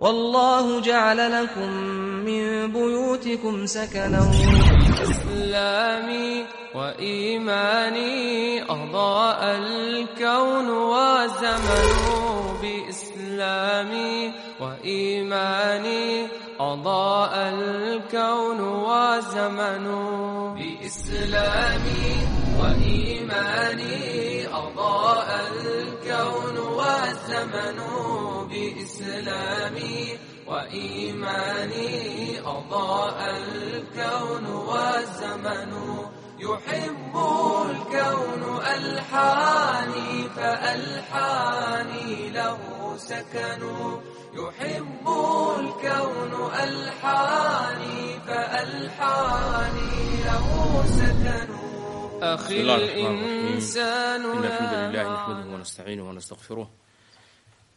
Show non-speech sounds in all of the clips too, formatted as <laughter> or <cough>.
والله جعل لكم من بيوتكم سكنا إسلامي وإيماني أضاء الكون وزمن بإسلامي وإيماني أضاء الكون وزمن بإسلامي وإيماني أضاء الكون وزمن إسلامي وإيماني أضاء الكون والزمن يحب الكون ألحاني فألحاني له سكنوا يحب الكون ألحاني فألحاني له سكنوا أخي الإنسان الحمد لله نحمده ونستعينه ونستغفره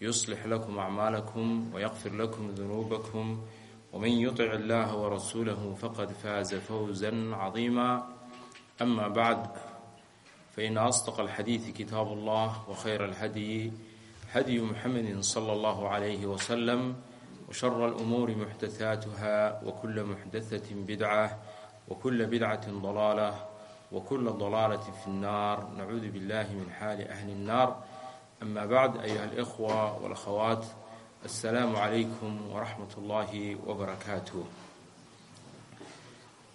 يصلح لكم أعمالكم ويغفر لكم ذنوبكم ومن يطع الله ورسوله فقد فاز فوزا عظيما أما بعد فإن أصدق الحديث كتاب الله وخير الهدي هدي محمد صلى الله عليه وسلم وشر الأمور محدثاتها وكل محدثة بدعة وكل بدعة ضلالة وكل ضلالة في النار نعوذ بالله من حال أهل النار أما بعد أيها الإخوة والأخوات السلام عليكم ورحمة الله وبركاته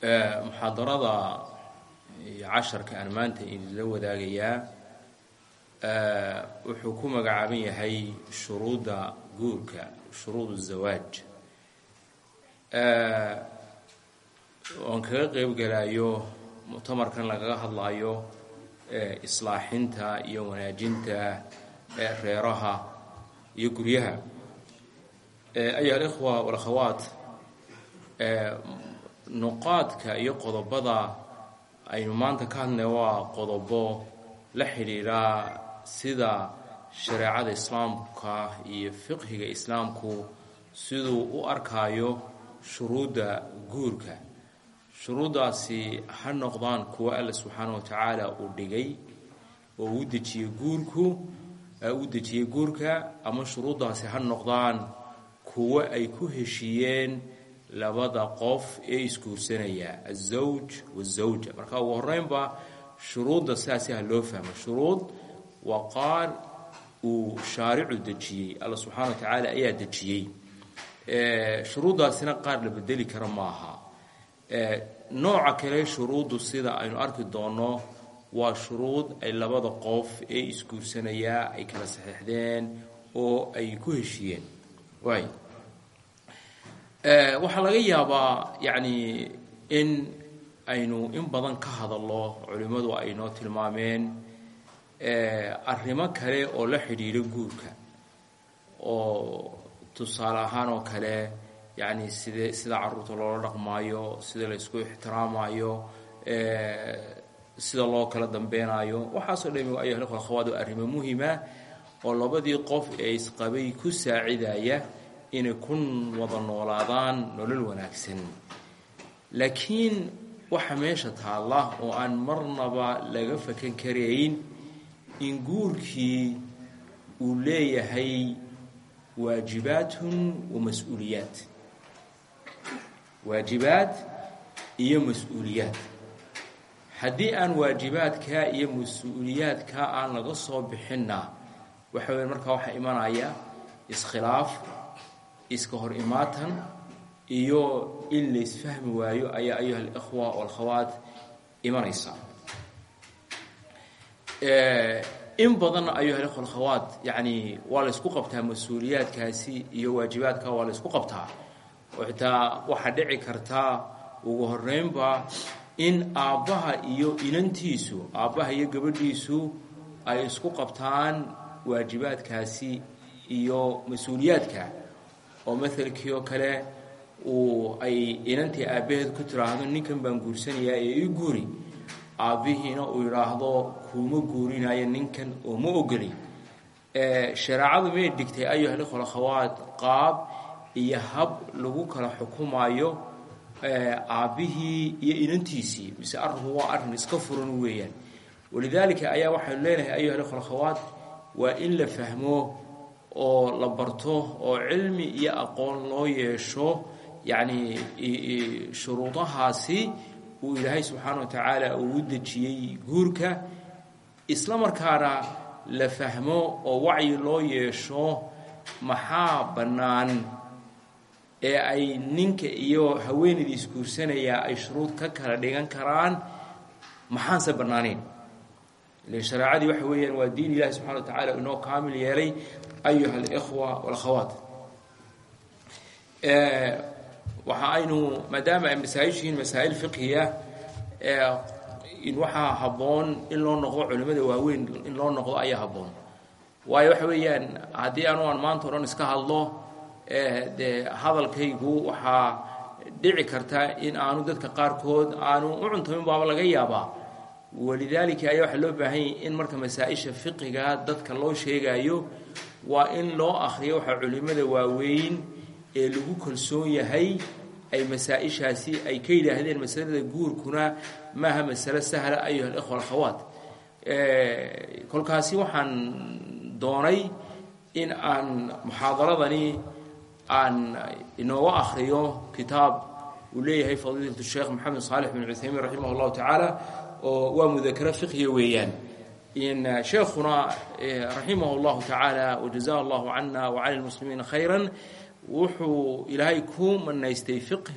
آه، محاضرة casharka aan maanta idinla wadaagayaa آه، wuxuu ku magacaaban yahay shuruudda guurka shuruud الzawaaj آه، oon kaga qeyb galayo muctamarkan lagaga hadlayo ee islaaxinta iyo wanaajinta ee reeraha iyo guryaha. Ayuha alikhwa walakhawaat nuqaadka iyo qodobada aynu maanta ka hadlay waa qodobo la xidhiidha sida shareecada islaamka iyo fiqhiga islaamku siduu u arkaayo shuruudda guurka. Shuruuddaasi ha noqdaan kuwa alla subxaana wa tacaala uu dhigay oo uu dejiyey guurku u dejiyey guurka ama shuruuddaasi ha noqdaan kuwa ay ku heshiiyeen labada qof ee isguursanaya azawj wazawja marka ugu horreynba shuruudda sidaasi loo fahmo. Shuruud waa qaar uu shaaricu dejiyey alla subxaana wa tacaala ayaa dejiyey. Shuruuddaasina qaar la bedeli kara maaha. Nooca kale shuruuddu sida aynu arki doonno waa shuruud ay labada qof ee isguursanayaa ay kala saxiixdeen oo ay ku heshiiyeen. Waay waxaa laga yaabaa yacni in aynu in badan ka hadallo culimmadu ay noo tilmaameen arrimo kale oo la xidhiidha guurka. Oo tusaale ahaan oo kale yacni side sida carruurta loola dhaqmaayo sida la isku ixtiraamayo sida loo kala dambeynayo waxaasoo dhami ayuha ikhwa akhawaat waa arrimo muhima oo labadii qof ee isqabay ku saacidaya inay ku wada noolaadaan nolol wanaagsan. Laakiin waxa meesha taalla oo aan marnaba laga fakan karayn in guurkii uu leeyahay waajibaatun wa mas'uuliyaat. Waajibaad iyo mas'uuliyaad haddii aan waajibaadkaa iyo mas'uuliyaadkaa aan laga soo bixinna waxa weya markaa waxaa imanaya iskhilaaf iska hor imaatan iyo in la isfahmi waayo ayaa ayuha alikhwa walkhawaat imanaysa. In badanna ayuha alikhwa alkhawaat yacni waa la ysku qabtaa mas'uuliyaadkaasi iyo waajibaadka waa la ysku qabtaa. Xitaa waxaa dhici kartaa ugu horeynba in aabbaha iyo inantiisu aabbaha iyo gabadhiisu ay isku qabtaan waajibaadkaasi iyo mas'uuliyaadka oo maelkii oo kale uu ay inantii aabbaheed ku tiraahdo ninkan baan guursanayaa ee ii guuri. Aabbihiina uu yidhaahdo kuuma guurinayo ninkan oo ma ogoli. Shareecadu may dhigtay ayuha likhwal akhawaat qaab iyo hab lagu kala xukumayo aabbihii iyo inantiisii mise arrinku waa arrin iska furan weeyaan. Walidaalika ayaa waxaynu leenahay ayuha likhwal akhawaat waa in la fahmo oo la barto oo cilmi iyo aqoon loo yeesho yacni shuruudahaasi uu ilaahay subxaana wa tacaala uu u guurka. Isla markaana la fahmo oo wacyi loo yeesho maxaa bannaan ee ay ninka iyo haweenaydii isguursanayaa ay shuruud ka kala dhigan karaan maxaanse bannaanayn ile shareecadii waxa weeyaan waa diin ilahi subxana wa tacaala inoo kaamil yeelay ayuha alikhwa walakhawaat waxa aynu maadaama ay masaa'il yihiin masaa'il fiqhiya waxaa habboon in loo noqdo culimmada waaweyn in loo noqdo ayaa habboon. Waayo waxa weeyaan haddii anu aan maanta o dhan iska hadlo dee hadalkaygu waxaa dhici karta in aanu dadka qaarkood aanu u cuntamin baaba laga yaabaa walidaalika ayaa waxaa loo baahan yahy in marka masaa-isha fiqiga dadka loo sheegayo waa in loo akhriyo waxaa culimmada waaweyn ee lagu kalsoon yahay ay masaa-ishaasi ay ka yidhaahdeen masalada guurkuna maaha masalo sahla ayuha alikhwa alakhawaat kolkaasi waxaan doonay in aan muxaadaradani aan inooga akhriyo kitaab uu leeyahay fadiilatu sheekh maxamed saalix bin cuthaymiin raximah allahu tacaala oo waa mudakaro fiqhiya weeyaan. In sheekhuna raximah allahu tacaala wajazahu allahu cana wacala lmuslimiina khayra wuxuu ilaahay ku manaystay fiqh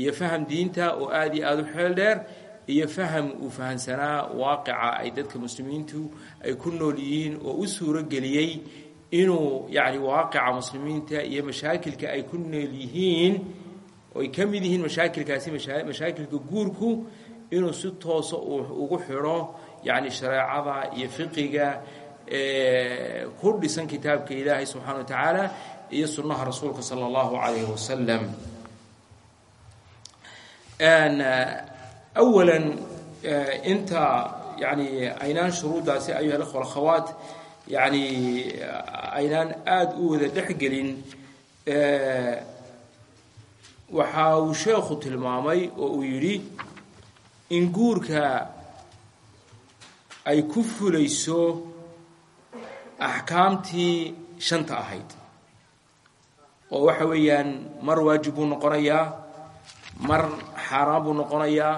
iyo faham diinta oo aada iyo aada u xeel dheer iyo faham uu fahamsanaa waaqica ay dadka muslimiintu ay ku nool yihiin oo u suuro geliyey inuu yacni waaqica muslimiinta iyo mashaakilka ay ku nool yihiin oy mashaakilkaasi mashaakilka guurku inuu si toosa ugu xidho yacni shareecada iyo fiqiga ku dhisan kitaabka ilaahay subxana wa tacaala iyo sunnaha rasuulka sala allahu calayhi wasalam awalan inta yani aynaan shuruuddaasi ayuha alikhwa alakhawaat yani aynaan aada u wada dhexgelin waxa uu sheekhu tilmaamay oo uu yidhi in guurka ay ku fulayso axkaamtii shanta ahayd. Oo waxa weeyaan mar waajib buu noqonayaa mar xaaraan buu noqonayaa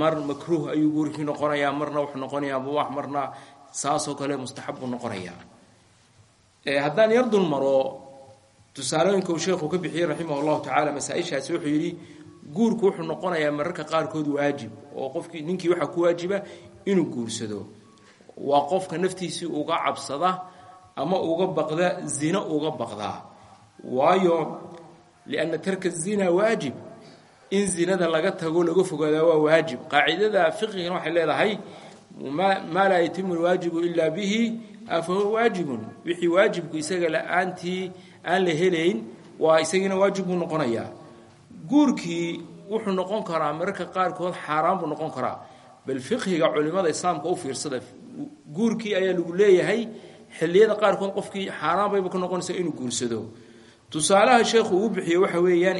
mar makruuh ayuu guurkii noqonayaa marna wuxuu noqonayaa mubaax marna saasoo kale mustaxab buu noqonayaa. Haddaan yar maro tusaalooyinka uu sheekhu ka bixiyey raximah llahu tacaala masaa-ishaasi wuxuu yidhi guurku wuxuu noqonayaa mararka qaarkood waajib oo qofkii ninkii waxaa ku waajiba inuu guursado. Waa qofka naftiisii uga cabsada ama uga baqda zina uga baqdaa waayo lianna tarka zina waajib in zinada laga tago laga fogaadaa waa waajib. Qaacidada fiqigana waxay leedahay maa laa yatimu lwaajibu ilaa bihi fahuwa waajibun. Wixii waajibku isaga la'aantii aan la helayn waa isagiina waajib buu noqonayaa. Guurkii wuxuu noqon karaa mararka qaarkood xaaraan buu noqon karaa. Bal fiqhiga culimada islaamka u fiirsada guurkii ayaa lagu leeyahay xilliyada qaarkood qofkii xaaraan bayba ka noqonaysa inuu guursado. Tusaalaha sheekhu uu bixiye waxa weeyaan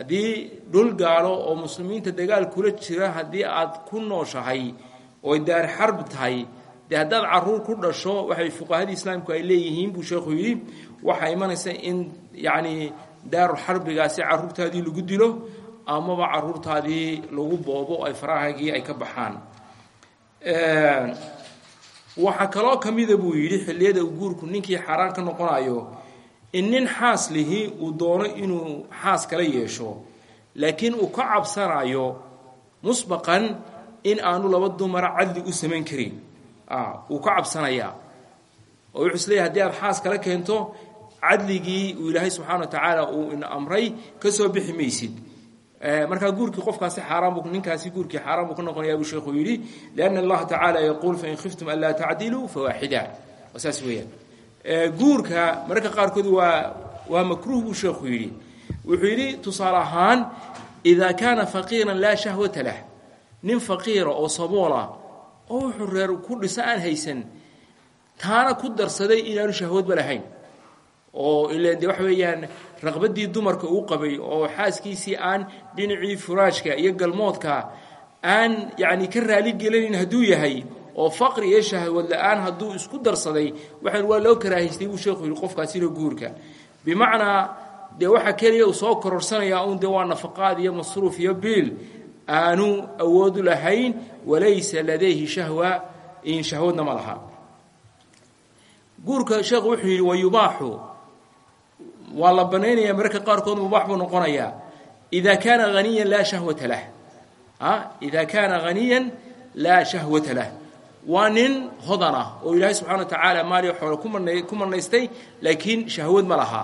haddii dhul gaalo oo muslimiinta dagaal kula jira haddii aad ku nooshahay ooy daari xarb tahay dee haddaad carruur ku dhasho waxay fuqahadii islaamku ay leeyihiin buu sheekhu yidhi waxaa imanaysa in yacni daaru xarbigaasi caruurtaadii lagu dilo amaba caruurtaadii lagu boobo ay farahagii ay ka baxaan. Waxaa kaloo ka mida buu yidhi xilliyada uu guurku ninkii xaaraan ka noqonayo in nin xaas lihi uu doono inuu xaas kala yeesho laakiin uu ka cabsanayo musbaqan in aanu laba dumara cadli u samayn karin. Uu ka cabsanayaa oo wuxuu isleeyahy haddii aad xaas kala keento cadligii uu ilaahay subxana wa tacaala uu ina amray ka soo bixi maysid. Markaa guurkii qofkaasi xaaraan buu ninkaasi guurkii xaaraan buu ka noqonayaa buu sheekhu yidhi lianna allaha tacaala yaquul fain khiftum an laa tacdiluu fawaaxida saas weeyaan guurka mararka qaarkood waa waa makruuh buu sheekhu yidhi. Wuxuu yidhi tusaale ahaan idaa kaana faqiiran laa shahwata lah. Nin faqiira oo saboola oo wuxuu reer ku dhisa aan haysan taana ku darsaday inaanu shahwadba lahayn. Oo ila de waxa weeyaan raqbaddii dumarka uu qabay oo xaaskiisii aan dhinacii furaashka iyo galmoodka aan yacni ka raali gelanayn hadduu yahay oo faqri iyo shahwad la'aan isku darsaday waxaan waa loo karaahaystay buu sheekhu yidhi qofkaasina guurka. Bimacnaa dee waxaa keliya uu soo kororsanayaa un dee waa nafaqaad iyo masruuf iyo biil aanu awoodu lahayn walaysa ladayhi shahwa in shahwadna ma laha. Guurka sheekhu wuxuu yidhi wayubaaxu waa la banaynaya mararka qaarkood mubaax buu noqonayaa. Ida kaana shahwata lah. Ida kaana haniyan laa shahwata lah waa nin hodan ah oo ilaahay subxana wa tacaala maaliyo xoole kumana ku manaystay laakiin shahwad ma laha.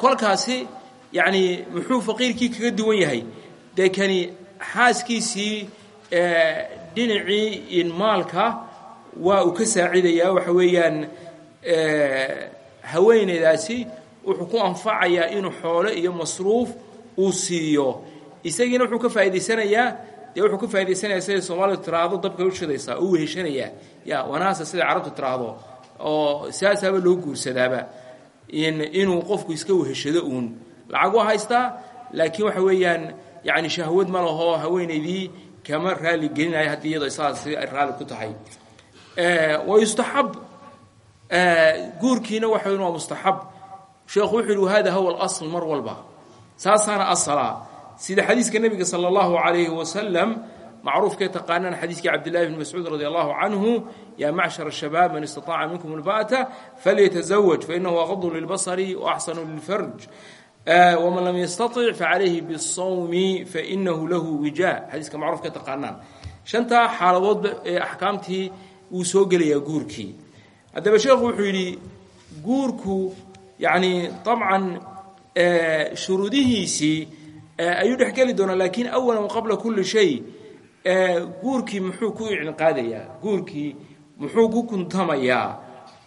Kolkaasi yacni muxuu faqiirkii kaga duwan yahay? Dee kani xaaskiisii dhinacii in maalka waa uu ka saacidayaa waxa weeyaan haweeneydaasi wuxuu ku anfacayaa inuu xoole iyo masruuf uu siiyo. Isagiina wuxuu ka faa'idaysanayaa dee wuxuu ka faa'idaysanayaa siday soomaalidu tiraahdo dabkay u shidaysaa u weheshanayaa ya wanaasa siday carabtu tiraahdo oo saasaaba loo guursadaaba. In inuu qofku iska weheshado uun. Lacag waa haystaa laakiin waxa weeyaan yacni shahwad ma laho haweenaydii kama raali gelinaya haddii iyadoo isaasi ay raalli ku tahay. Wayustaxab guurkiina waxa waa mustaxab. Sheekhu wuxuu yihi hada huwa mar walba. Saasaana asala sida xadiiska nebiga sala allahu calayhi wasalam macruufkee taqaanaan xadiiskii cabdillahi bni mascuud radi allahu canhu yaa macshar shabaab man istaطaaca minkum alba'ata falyatazawaj fainahu aqadu lilbasari waaxsanu lilfarj wman lam yastaطic facalayhi bالsawmi fainahu lahu wijaa xadiiska macruufkee taqaanaan shantaa xaaladoodba ee axkaamtii wuu soo gelayaa guurkii haddaba sheekhu wuxuu yidhi guurku yacni dabcan shuruudihiisii ayuu dhex geli doonaa laakiin awalan qabla kulli shay guurkii muxuu ku ictiqaadayaa guurkii muxuu ku kuntamayaa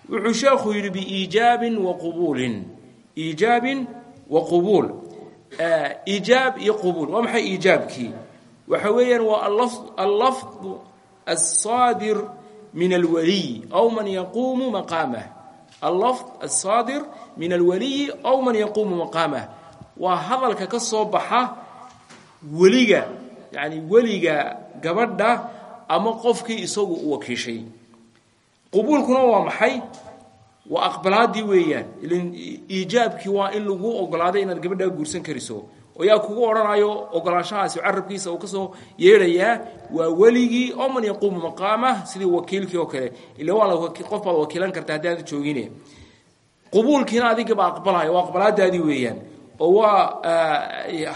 wuxuu sheekhu yidhi biiijaabin wa qubuulin. Iijaabin wa qubuul. Iijaab iyo qubuul waa maxay iijaabkii? Waxa weeyaan waa allafdu alsaadir min alwaliy aw man yaquumu maqaamah allafd alsaadir min alwaliyi aw man yaquumu maqaamah waa hadalka ka soo baxa weliga yacni weliga gabadha ama qofkii isagu u wakiishay. Qubuulkuna waa maxay? Waa aqbalaaddii weeyaan. Iijaabkii waa in lagu ogolaaday inaad gabadhaa guursan kariso. Oo yaa kugu odhanayo ogolaanshahaasi carabkiisa uu ka soo yeedhayaa waa weligii oo man yaquumu maqaamah sidii wakiilkii oo kale. Ila waa qof wakiilan karta haddii aad joogine. Qubuulkiina adigaba aqbalaya waa aqbalaadaadii weeyaan oo waa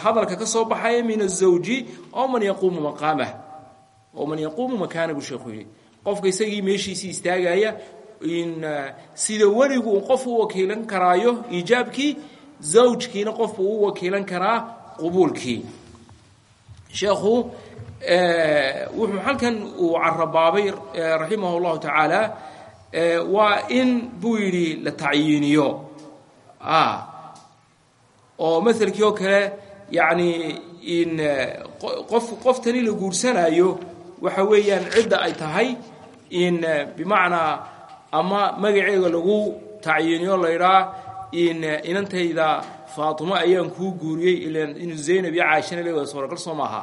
hadalka ka soo baxaya min azawji oo man yaquumu maqaamah oo man yaquumu makaana buu sheekhu qofka isagii meeshiisii istaagaya in sida weligu qof u wakiilan karaayo iijaabkii zawjkiina qofku u wakiilan karaa qubuulkii. Sheekhu wuxuu halkan uu carabaabay raximah اllahu tacaala in buu yidhi la tacyiiniyo oo maelkii oo kale yacni in qof qoftani la guursanayo waxa weeyaan cidda ay tahay in bimacnaa ama magaceega lagu tacyiiniyo laydhaa in inantayda faatimo ayaan kuu guuriyey ilan inuu zaynab iyo caashana le wada suuragal soo maaha.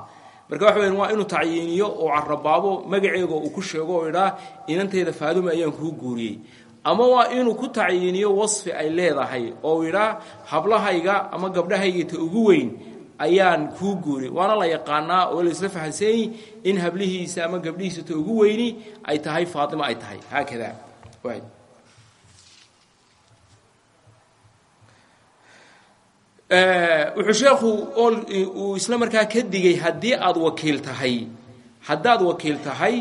Marka waxa weyan waa inuu tacyiiniyo oo carabaabo magaceega uu ku sheego oo idhaa inantayda faaduma ayaan kuu guuriyey ama waa inuu ku tacyiiniyo wasfi ay leedahay oo idhaa hablahayga ama gabdhahayga ugu weyn ayaan kuu guuriyey waana la yaqaanaa oo laisla fahansanyi in hablihiisa ama gabdhihiisa ta ugu weyni ay tahay faatima ay tahay. Haakada. Wuxuu sheekhu uu isla markaa ka digay haddii aad wakiil tahay haddaad wakiil tahay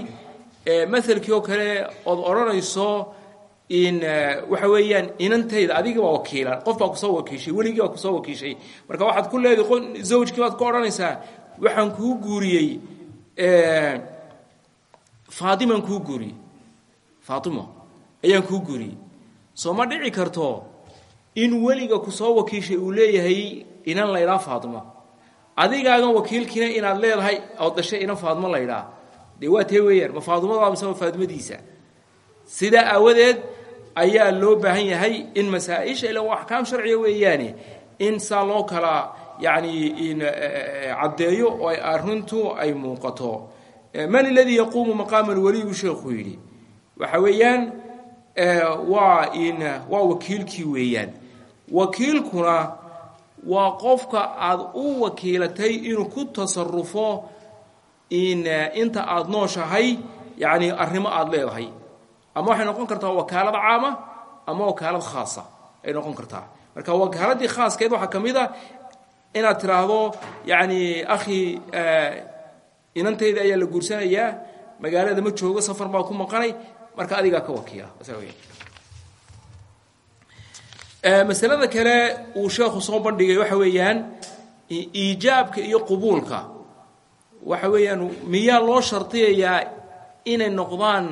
maelkii oo kale ood odhanayso waxa weeyaan inantayda adiga baa wakiilan qof baa ku soo wakiishay weligii baa ku soo wakiishay. Marka waxaad ku leedahay zawjkii baad ku odhanaysaa waxaan kuu guuriyey faatimaan kuu guuriyey. Faatimo ayaan kuu guuriyey. Soo ma dhici karto in weliga ku soo wakiishay uu leeyahay inan laydhaa faadmo adigaagan wakiilkiina inaad leedahay ood dhashay inan faadmo laydhaa dee waa tee weeyaan ma faadumada mise waa faadumadiisa sidaa ayaa loo baahan yahay in masaa-isha ila waa axkaam sharciga weeyaane in saa loo kala yacni caddeeyo oo arrintu ay muuqato. Man aladii yaquumu maqaama alwaliy buu sheekhu yidhi waxa weeyaan waa waa wakiilkii weeyaan. Wakiilkuna waa qofka aad u wakiilatay inuu ku tasarufo in inta aada nooshahay yacni arrimo aada leedahay ama waxay noqon kartaa wakaalad caama ama wakaalad khaasa ay noqon kartaa. Marka wakaaladii khaaskeed waxaa ka mid a inaad tiraahdo yacni akhi inantayda ayaa la guursanayaa magaalada ma joogo safar baa ku maqanay marka adigaa ka wakiila masalada kale uu sheekhu soo bandhigay waxa weeyaan iijaabka iyo qubuulka. Waxa weeyaan miyaa loo shardiyayaa inay noqdaan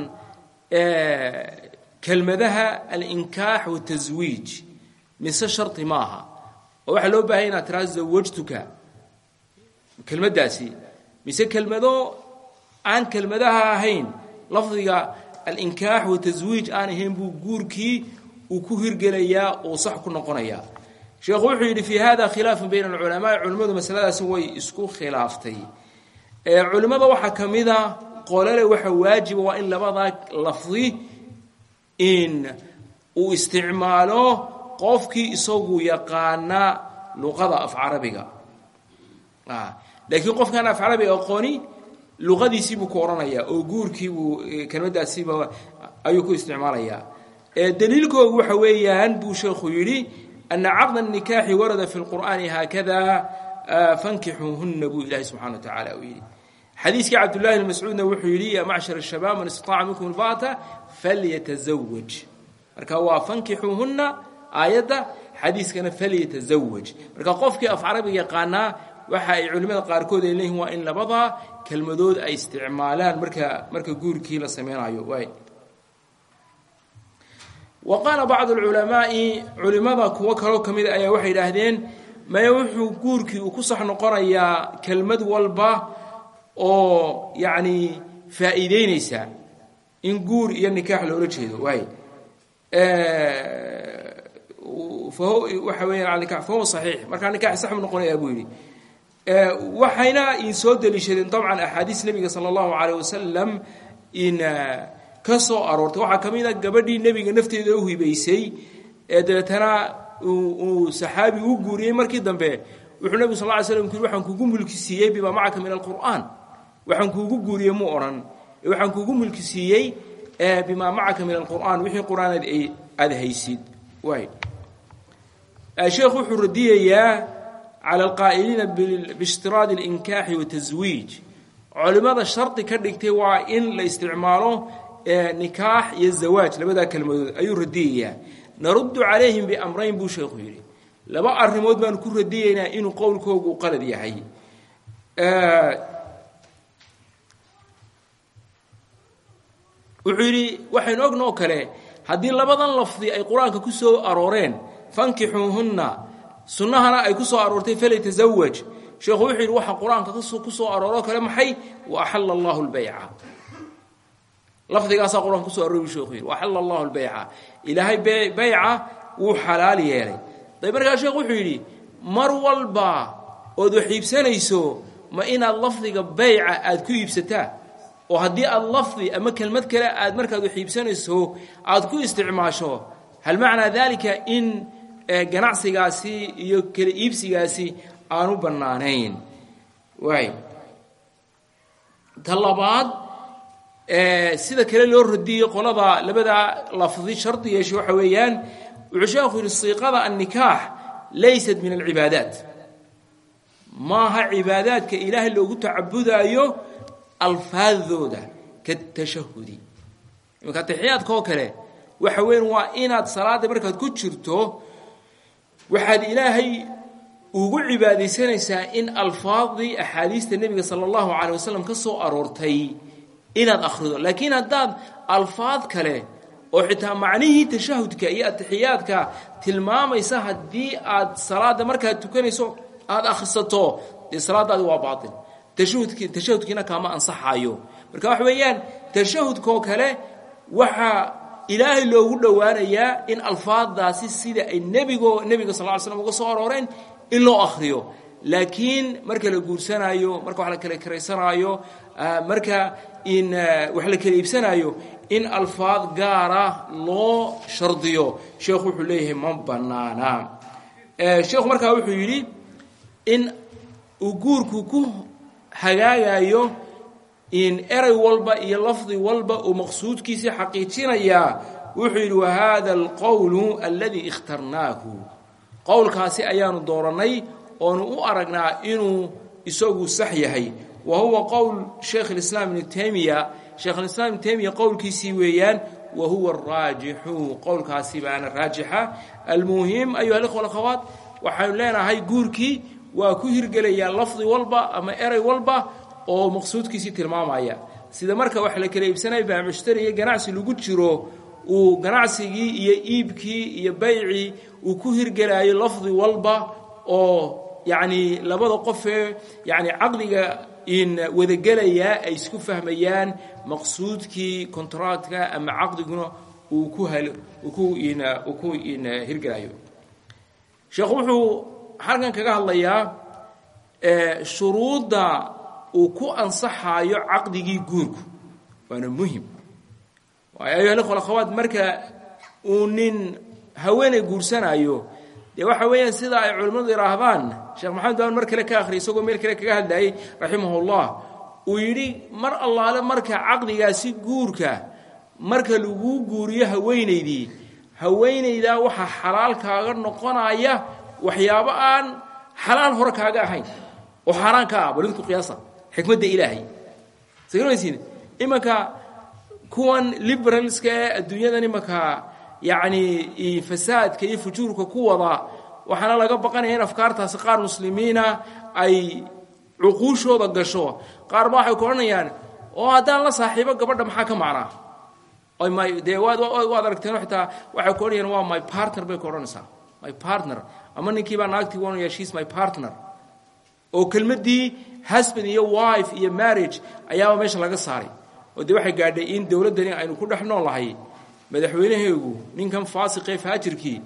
kelmadaha alinkaax wataswiij mise shardi maaha? Oo waxaa loo baahanya inaad tiraado zawajtuka kelmaddaasi mise kelmado aan kelmadaha ahayn lafdiga alinkaax wataswiij aan ahayn buu guurkii uu ku hirgelayaa oo sax ku noqonayaa. Sheekhu wuxuu yidhi fii hada khilaafun bayna alculamaai culimmadu masaladaasi way isku khilaaftay. Culimmada waxaa ka mid a qolole waxa waajiba waa in labadaa lafdi in uu isticmaalo qofkii isagu yaqaana luqada af carabiga. Ah, laakiin qofkaan af carabiga aqooni luqadiisiibuu ku odhanayaa oo guurkiibuu kelmadaasiiba ayuu ku isticmaalayaa daliilkoogu waxa weeyaan buu sheekhu yidhi ana caqda nikaaxi warada fi lqur'aani haakada ah, fankixuuhunna buu ilaahay subxana wa tacaala uu yidhi xadiiskii cabdulahi bn mascuudna wuxuu yidhi yaa macshar shabaab man istaaca minkum lbata falyatazawaj marka waa fankixuuhunna aayadda xadiiskana falyatazawaj marka qofkii af carabiga yaqaanaa waxa ay culimmada qaarkood ay leeyihiin waa in labadaa kelmadood ay isticmaalaan marka marka guurkii la samaynayo wa qaala bacdu lculamaai culimmada kuwo kaloo ka mida ah ayaa waxay idhaahdeen maya wuxuu guurkii uu ku sax noqonayaa kelmad walba oo yacni faa'iideynaysa in guur iyo nikaax loola jeedo waay. Waxa weeyaan nikaax fahuwa saxiix. Markaa nikaax sax buu noqonayaa buu yidhi. Waxayna in soo deliishadeen dabcan axaadiis nebiga sala allahu calayh wasalam in ka soo aroortay. Waxaa ka mid a gabadhii nebiga nafteeda u hibaysay ee dabeetana uu saxaabi u guuriyey markii dambe. Wuxuu nebigu sal ly slam ku yiri waxaan kugu mulki siiyey bimaa macaka min alqur'aan waxaan kuugu guuriyey mu odhan waxaan kuugu mulki siiyey bimaa macaka min alqur'aan wixii qur'aaneed ay aada haysid. Waay sheekhu wuxuu radiyayaa cala alqaa'iliina biishtiraadi alinkaaxi wataswiij culimmada shardi ka dhigtay waa in la isticmaalo nikaax iyo zawaaj labadaa kelmadood ayuu radiyayaa. Naruddu calayhim biamrayn buu sheekhu yidhi. Laba arrimood baanu ku radiyeynaa inuu qowlkoogu qalad yahay wuxuu yidhi waxaynu ogna oo kale haddii labadan lafdi ay qur'aanka ku soo arooreen fankixuuhunna sunnahana ay ku soo aroortay falytasawaj sheekhu wuxuu yidhi waxa qur'aanka ku soo arooroo kale maxay? Wa axalla allahu lbayca lafdigaasaa qur'aanka kuso aroori sheekhu yidhi wa axalla allahu lbayca ilaahay bayca wuu xalaal yeelay. Dayb markaa sheekhu wuxuu yidhi mar walba ood wax iibsanayso ma inaad lafdiga bayca aad ku iibsataa oo haddii aad lafdi ama kelmad kale aad markaad wax iibsanayso aad ku isticmaasho hal macnaa daalika in ganacsigaasi iyo kala iibsigaasi aanu bannaanayn. Waay ta labaad sida kale loo radiyey qolada labada lafdi shardi yeeshay waxa weeyaan wuxuu sheekhu yidhi siiqada annikaax laysat min alcibaadaat. Maaha cibaadaadka ilaahay loogu tacabudaayo alfaadooda katashahudi imanka taxiyaadka oo kale waxa weyan waa inaad salaadda markaad ku jirto waxaad ilaahay ugu cibaadaysanaysaa in alfaadii axaadiista nebiga sala allahu calay wasalam ka soo aroortay inaad akhrido. Laakiin haddaad alfaad kale oo xitaa macnihii tashahudka iyo atixiyaadka tilmaamaysa haddii aad salaada markaad tukanayso aada akhrisato dee salaadaadi waa baatil tashahudki tashahudkiina kaama ansaxayo. Marka waxa weeyaan tashahudkoo kale waxaa ilaahay loogu dhowaanayaa in alfaadaasi sida ay nebigo nebiga sal ly slam uga soo arooreen in loo akhriyo. Laakiin marka la guursanaayo marka wax la kala karaysanaayo marka in wax la kala iibsanaayo in alfaad gaara loo shardiyo sheekhu wuxuu leeyahay ma banaana sheekhu markaa wuxuu yidhi in uu guurku ku hagaagayo in erey walba iyo lafdi walba uu maqsuudkiisii xaqiijinayaa wuxuu yidhi wahada alqowlu aladii ikhtarnaahu. Qowlkaasi ayaanu doorannay oonu u aragnaa inuu isagu sax yahay. Wa huwa qowl sheekh اlislaam ibnu taymiya sheekhulislaam ibnu taymiya qowlkiisii weeyaan wa huwa araajixu qowlkaasi baana raajixa. Almuhim ayuha alikhwa alakhawaat waxaynu leenahay guurkii waa ku hirgelayaa lafdi walba ama erey walba oo maqsuudkiisii tilmaamaya. Sida marka wax la kala iibsanaya baa mushtariya ganacsi lagu jiro uu ganacsigii iyo iibkii iyo baycii uu ku hirgelaayo lafdi walba oo yacni labada qofee yacni caqdiga in wadagelayaa ay isku fahmayaan maqsuudkii contractka ama caqdiguna uu ku hal ku in ku in hirgelaayo sheekhu wuxuu halkan kaga hadlayaa shuruudda uu ku ansaxaayo caqdigii guurku. Waana muhiim. Waayo ayuha alikhwa alakhawaat marka uu nin haweeney guursanaayo dee waxa weeyaan sida ay culimmadu yidhaahdaan sheekh maxamed baan mar kale ka akhriyay isagoo meel kale kaga hadlayay raximahullah uu yidhi mar allaale marka caqdigaasi guurka marka laguu guuriyo haweenaydii haweenaydaa waxaa xalaal kaaga noqonaya waxyaabo aan xalaal hore kaaga ahayn oo xaaraan ka ah balidku qiyaasa xikmadda ilaahay. Sagamaysiin imanka kuwan liberalska ee adduunyadan imanka yacni fasaadka iyo fujuurka ku wada waxaana laga baqanaya in afkaartaasi qaar muslimiina ay cuquushooda gasho. Qaar ba waxay ku odhanayaan oo haddaan la saaxiibo gabadha maxaa ka macnaa dee waad aragteen xitaa waxay ku odhanayaan waa my partner bay ku odhanaysaa my partner. Ama ninkii baa naagtii u odhanaya she's my partner. Oo kelmaddii husband iyo wife iyo marriage ayaaba meesha laga saaray. Oo dee waxay gaadhay in dowladdani aynu ku dhex noolahay madaxweynaheegu ninkan faasiqee faajirkii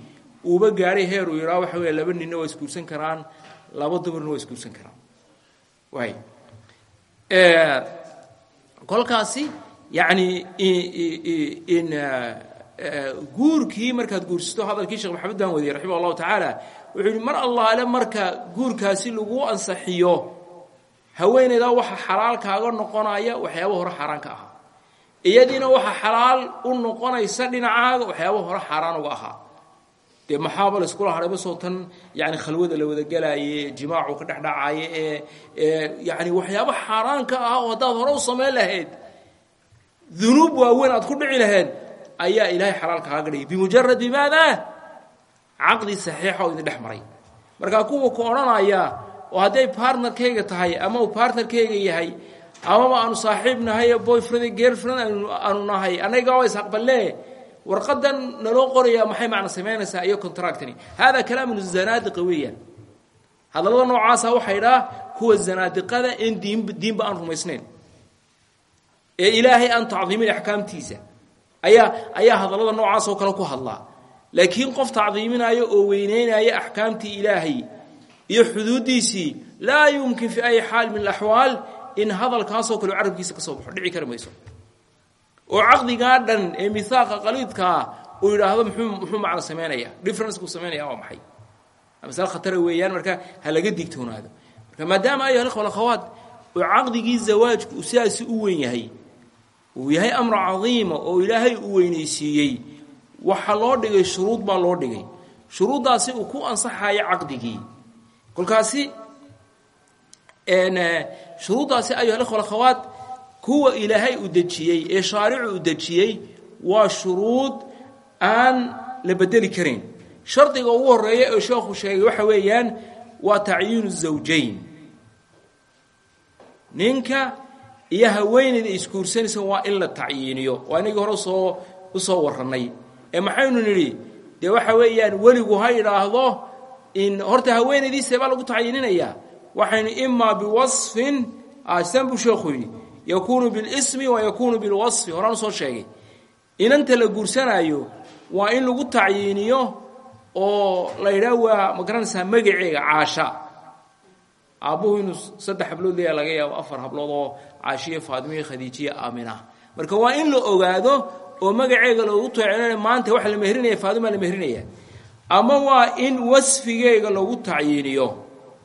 uuba gaadhay heer uu yidhaha waxa weya laba ninna waa isguursan karaan laba dumarna waa isguursan karaan. Waay kolkaasi yacni in guurkii markaad guursato hadalkii sheekh maxamed baan wadiyey raximah allahu tacaala wuxuu yidhi mar allaale marka guurkaasi lagu ansaxiyo haweeneydaa waxa xalaal kaaga noqonaya waxyaaba hore xaaraan ka ahaa iyadiina waxa xalaal u noqonaysa dhinacaaga waxyaaba hore xaaraan uga ahaa dee maxaaba la iskula hadhayba soo tan? Yani khalwada la wada gelaaye jimaacu ka dhexdhacaaye ee ee yani waxyaaba xaaraan ka ah oo haddaad hore u samayn lahayd. Dunuub waaweyn aad ku dhici lahayd ayaa ilaahay xalaal kaaga dhigay. Bimujaradi maada? Caqdi saxiixa oo idin dhex maray. Markaa kuwa ku odhanaya oo hadday partnerkayga tahay ama uu partnerkayga yahay amaba aanu saaxiib nahay boyfriend girlfriend aanu nahay annaga waa isaqballe warqadan naloo qorayaa maxay macna samaynaysaa iyo contractani? Hada kalaamu zanaadiqa weeyaan. Hadallada noocaasa waxay dhaa kuwa zanaadiqada in diin diinba aan rumaysnayn. Ee ilaahay aan tacdiimin axkaamtiisa ayaa ayaa hadallada noocaas oo kale ku hadlaa. Laakiin qof tacdiiminaayo oo weyneynaya axkaamtii ilaahay iyo xuduuddiisii laa yumkin fi ay xaal min alaxwaal in hadalkaasoo kale carabkiisa ka soo dhici kari oo caqdigaa dhan ee mihaaqa qaliidkaa uu yidhaahdo muxuu muxuu macno samaynaya differencekuu samaynaya waa maxay? Masale khatara weeyaan marka ha digtoonaado. Marka maadaama ayuha alikhwa alakhawaat oo caqdigii zawaajku uu u weyn yahay uu yahay amro cadiima oo ilaahay u weynaysiiyey waxa loo dhigay shuruud baa loo dhigay. Shuruuddaasi uu ku ansaxayo caqdigii. Kolkaasi shuruuddaasi ayuha alikhwa alakhawaat kuwa ilaahay u dejiyey ee shaaricu u dejiyey waa shuruud aan la bedeli karayn shardiga ugu horreeya ee sheekhu sheegay waxa weeyaan waa tacyiinu zawjayn. Ninka iyo haweeneyda isguursanaysa waa in la tacyiiniyo. Waa inagii hore soo u soo warrannay ee maxaynu nidhi? Dee waxa weeyaan weligu ha idhaahdo in horta haweenaydiisee baa lagu tacyiininayaa waxaynu imaa biwasfin san buu sheekhu yidhi yakuunu bilismi wa yakuunu bilwasfi. Horaan u soo sheegay. Inanta la guursanaayo waa in lagu tacyiiniyo oo la yidhaah waa ma garanaysaa magaceega caasha aabbuhu inuu saddex hablood leeya laga yaabo afar hablood oo caashiya faadimiya khadiijiya aamina. Marka waa in la ogaado oo magaceega loogu tacyiininayo maanta waxa la mehrinaya faadima la mehrinaya ama waa in wasfigeega lagu tacyiiniyo.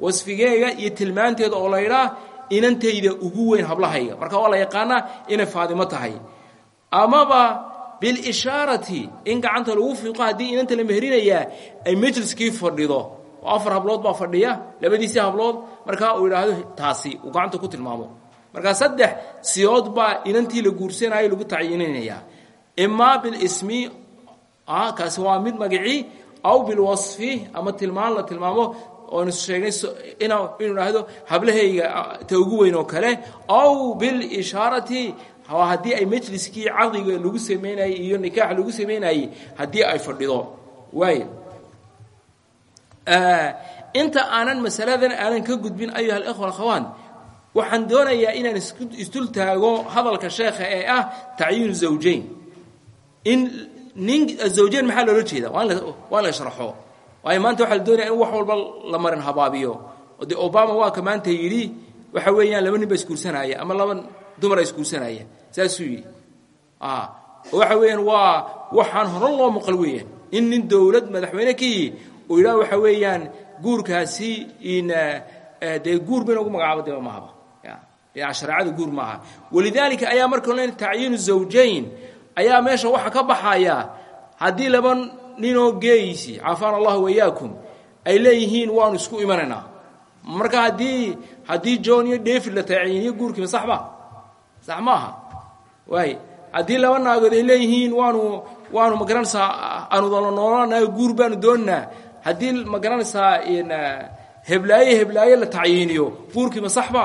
Wasfigeega iyo tilmaanteeda oo la yidhaah inantayda ugu weyn hablahayga. Marka waa la yaqaanaa inay faadimo tahay. Amaba bilishaarati in gacanta lagu fiiqo haddii inanta la mehrinayaa ay majliskii fadhido oo afar hablood baa fadhiya labadiisii hablood markaa uu yidhaahdo taasi uu gacanta ku tilmaamo. Markaa saddex siyood baa inantii la guursanayo lagu tacyiininayaa imaa bilismi kaasi waa mid magacii aw bilwasfi ama tilmaan la tilmaamo oonu sheegnay inuu idhaahdo hablahayga ta ugu weyn oo kale aw bilishaarati haddii ay majliskii caqdiga lagu samaynayey iyo nikaax lagu samaynayey haddii ay fadhido. Waay inta aanan masaladan aanan ka gudbin ayuha alikhwa alkhawaan waxaan doonayaa inaan isdul taago hadalka sheekha ee ah tacyiinu zawjayn. In nin zawjayn maxaa loola jeeda waa la sharaxo waayo maanta waxaa la doonaya in wax walba la marin habaabiyo. Oo dee obama waa ka maanta yidhi waxa weeyaan laba nin ba isguursanaya ama laba dumara isguursanaya saasuu yidhi. Oo waxa weeyaan waa waxaan hore loo maqal weeyaan. In nin dowlad madaxweyne ka yihi uu yidhaha waxa weeyaan guurkaasi in dee guur bayna ugu magacaabo dee mahaba. Dhinaca shareecada guur maaha walidaalika ayaa marka tacyiinu zawjayn ayaa meesha waxa ka baxaya haddii laba ninoo geeyisi caafaan allahu wayaakum ay leeyihiin waanu isku imanaynaa marka haddii haddii john iyo david la tacyiiniyo guurkiima sax ma aha. Waay haddii laba naagood ay leeyihiin waanu waanu ma garanaysaa aanu noolanayo guur baanu doonnaa haddii ma garanaysaa heblaaye heblaaye la tacyiiniyo guurkiima saxba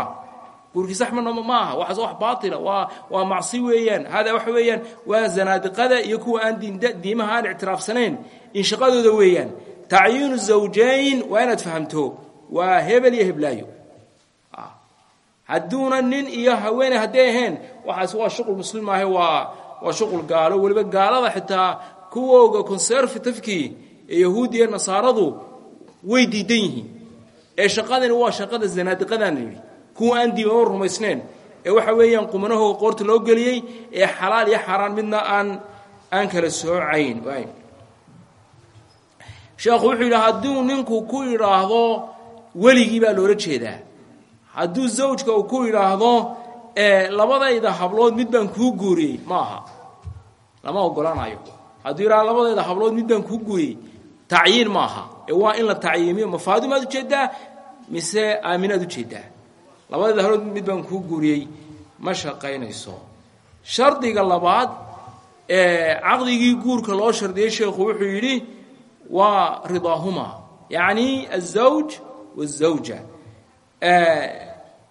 guurkii saxmana ma aha waxaas wax baatila. Waa waa macsi weeyaan. Hada waxa weeyaan. Waa zanaadiqada iyo kuwa aan diimaha aan ictiraafsanayn. In shaqadooda weeyaan. Tacyiinu zawjayn waa inaad fahamto. Waa hebel iyo heblaayo. Hadduuna nin iyo haweeney hadday ahayn waxaas waa shuqul muslim maahe waa waa shuqul gaalo. Weliba gaalada xitaa kuwooga conservativekii ee yahuudi iyo nasaaradu way diidan yihiin. Ee shaqadani waa shaqada zanaadiqadaan yidhi. Kuwa aan diimama rumaysnayn ee waxa weeyaan qumanahooga qoorta loo geliyey ee xalaal iyo xaaraan midna aan aan kala soocayn sheekhu wuxuu yidhi hadduu ninku ku yidhaahdo weligii baa loola jeedaa. Hadduu zawjka uu ku yidhaahdo labadayda hablood mid baan kuu guuriyey ma lama ogolanayo hadduu yidhahdo labadayda hablood mid baan kuu guuriyey tacyiin ma aha ee waa in la tacyiimiyo ma faadimaad ujeeddaa mise aaminaad ujeeddaa labadayda hablood mid baan kuu guuriyey. Ma shaqaynayso. Shardiga labaad ee caqdigii guurka loo shardiyey sheekhu wuxuu yidhi waa ridaahuma. Yacni azawj wazawja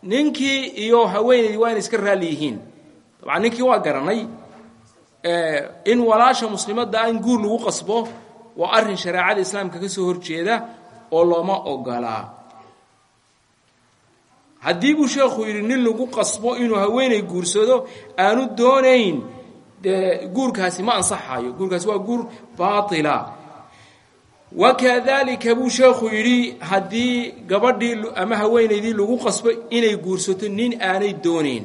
ninkii iyo haweenaydii waa inay iska raalli yihiin. Dabcan ninkii waa garanay. In walaasha muslimadda in guur lagu qasbo waa arrin shareecada islaamka ka soo horjeeda oo looma ogolaa haddii buu sheekhu yidhi nin lagu qasbo inuu haweenay guursado aanu doonayn dee guurkaasi ma ansaxayo guurkaasi waa guur baatila. Wakadalika buu sheekhu yidhi haddii gabadhii ama haweenaydii lagu qasbo inay guursato nin aanay doonayn.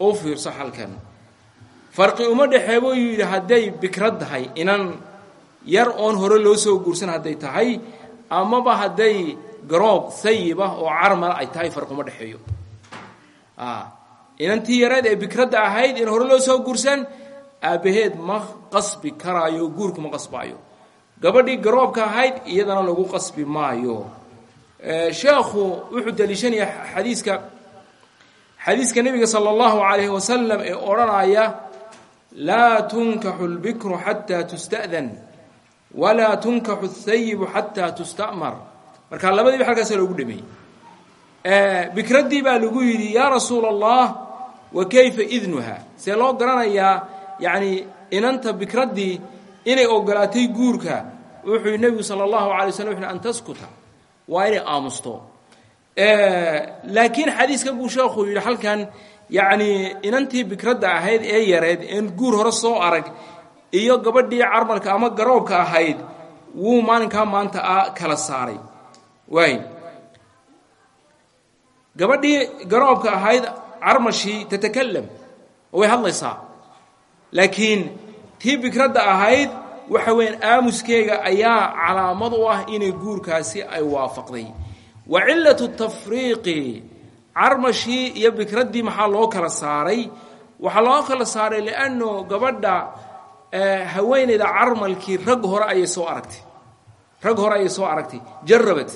U fiirso halkan. Farqi uma dhexee buu yidhi hadday bikrad tahay inan yar oon hore loo soo guursan hadday tahay amaba hadday garoob sayibah oo carmala ay tahay farqi uma dhexeeyo. Inantii yareed ee bikradda ahayd in hore loo soo guursan aabbaheed ma qasbi karaayo guurku ma qasbaayo. Gabadhii garoobka ahayd iyadana lagu qasbi maayo. Sheekhu wuxuu daliishanayaa xadiiska xadiiska nebiga sala allahu calayhi wasalam ee odhanaya laa tunkaxu lbikru xataa tusta'dan walaa tunkaxu ahayibu xataa tusta'mar. Marka labadiiba halkaasa loogu dhameeyey bikraddii baa lagu yidhi yaa rasuula wa kayfa idnuha? See loo garanayaa inanta bikraddii inay ogolaatay guurka wuxuu yidhi nebigu sala allahu alay an taskuta. Waa inay aamusto. Laakiin xadiiskan buu sheekhu yidhi halkan yacnii inantii bikradda ahayd ee yareed een guur hore soo arag iyo gabadhii carmalka ama garoobka ahayd wuu maalinkaa maanta a kala saaray. Waay gabadhii garoobka ahayd carmashii tatakalam way hadlaysaa. Laakiin tii bikradda ahayd waxa weeyaan aamuskeega ayaa calaamad u ah inay guurkaasi ay waafaqday. Wa cillatu tafriiqi carmashii iyo bikraddii maxaa loo kala saaray? Waxaa loo kala saaray lianno gabadha haweeneyda carmalkii rag hore ayay soo aragtay. Rag hore ayay soo aragtay. Jarabad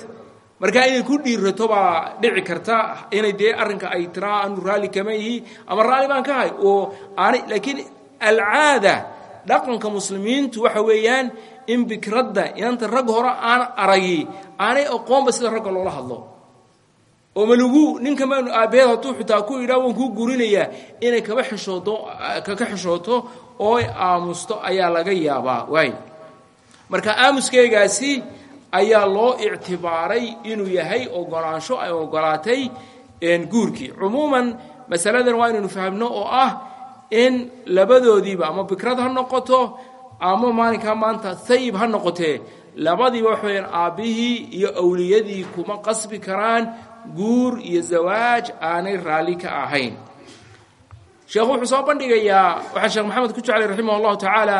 markaa inay ku dhiirato baa dhici karta inay dee arrinka ay tiraa anu raalli kama yihi ama raalli baan ka hay oo aanay laakiin alcaada dhaqanka muslimiintu waxa weeyaan in bikradda inanta rag hore aan aragi aanay aqoonba sida ragga loola hadlo. Oo malugu ninka maanu aabbaheed hadduu xitaa ku idhaa waan kuu gurinayaa inay kaba xishooto kaka xishooto oo aamusto ayaa laga yaabaa. Waay marka aamuskeygaasi ayaa loo ictibaaray inuu yahay ogolaansho ay ogolaatay guurkii. Cumuuman masaladan waa inaynu fahmno oo ah in labadoodiiba ama bikrad ha noqoto ama maalinkaa maanta hayib ha noqotee labadiiba waxa weyaan aabbihii iyo awliyadii kuma qasbi karaan guur iyo zawaaj aanay raalli ka ahayn sheekhu wuxuu soo bandhigayaa waxaa sheekh maxamed ku jeclay raximah allahu tacaala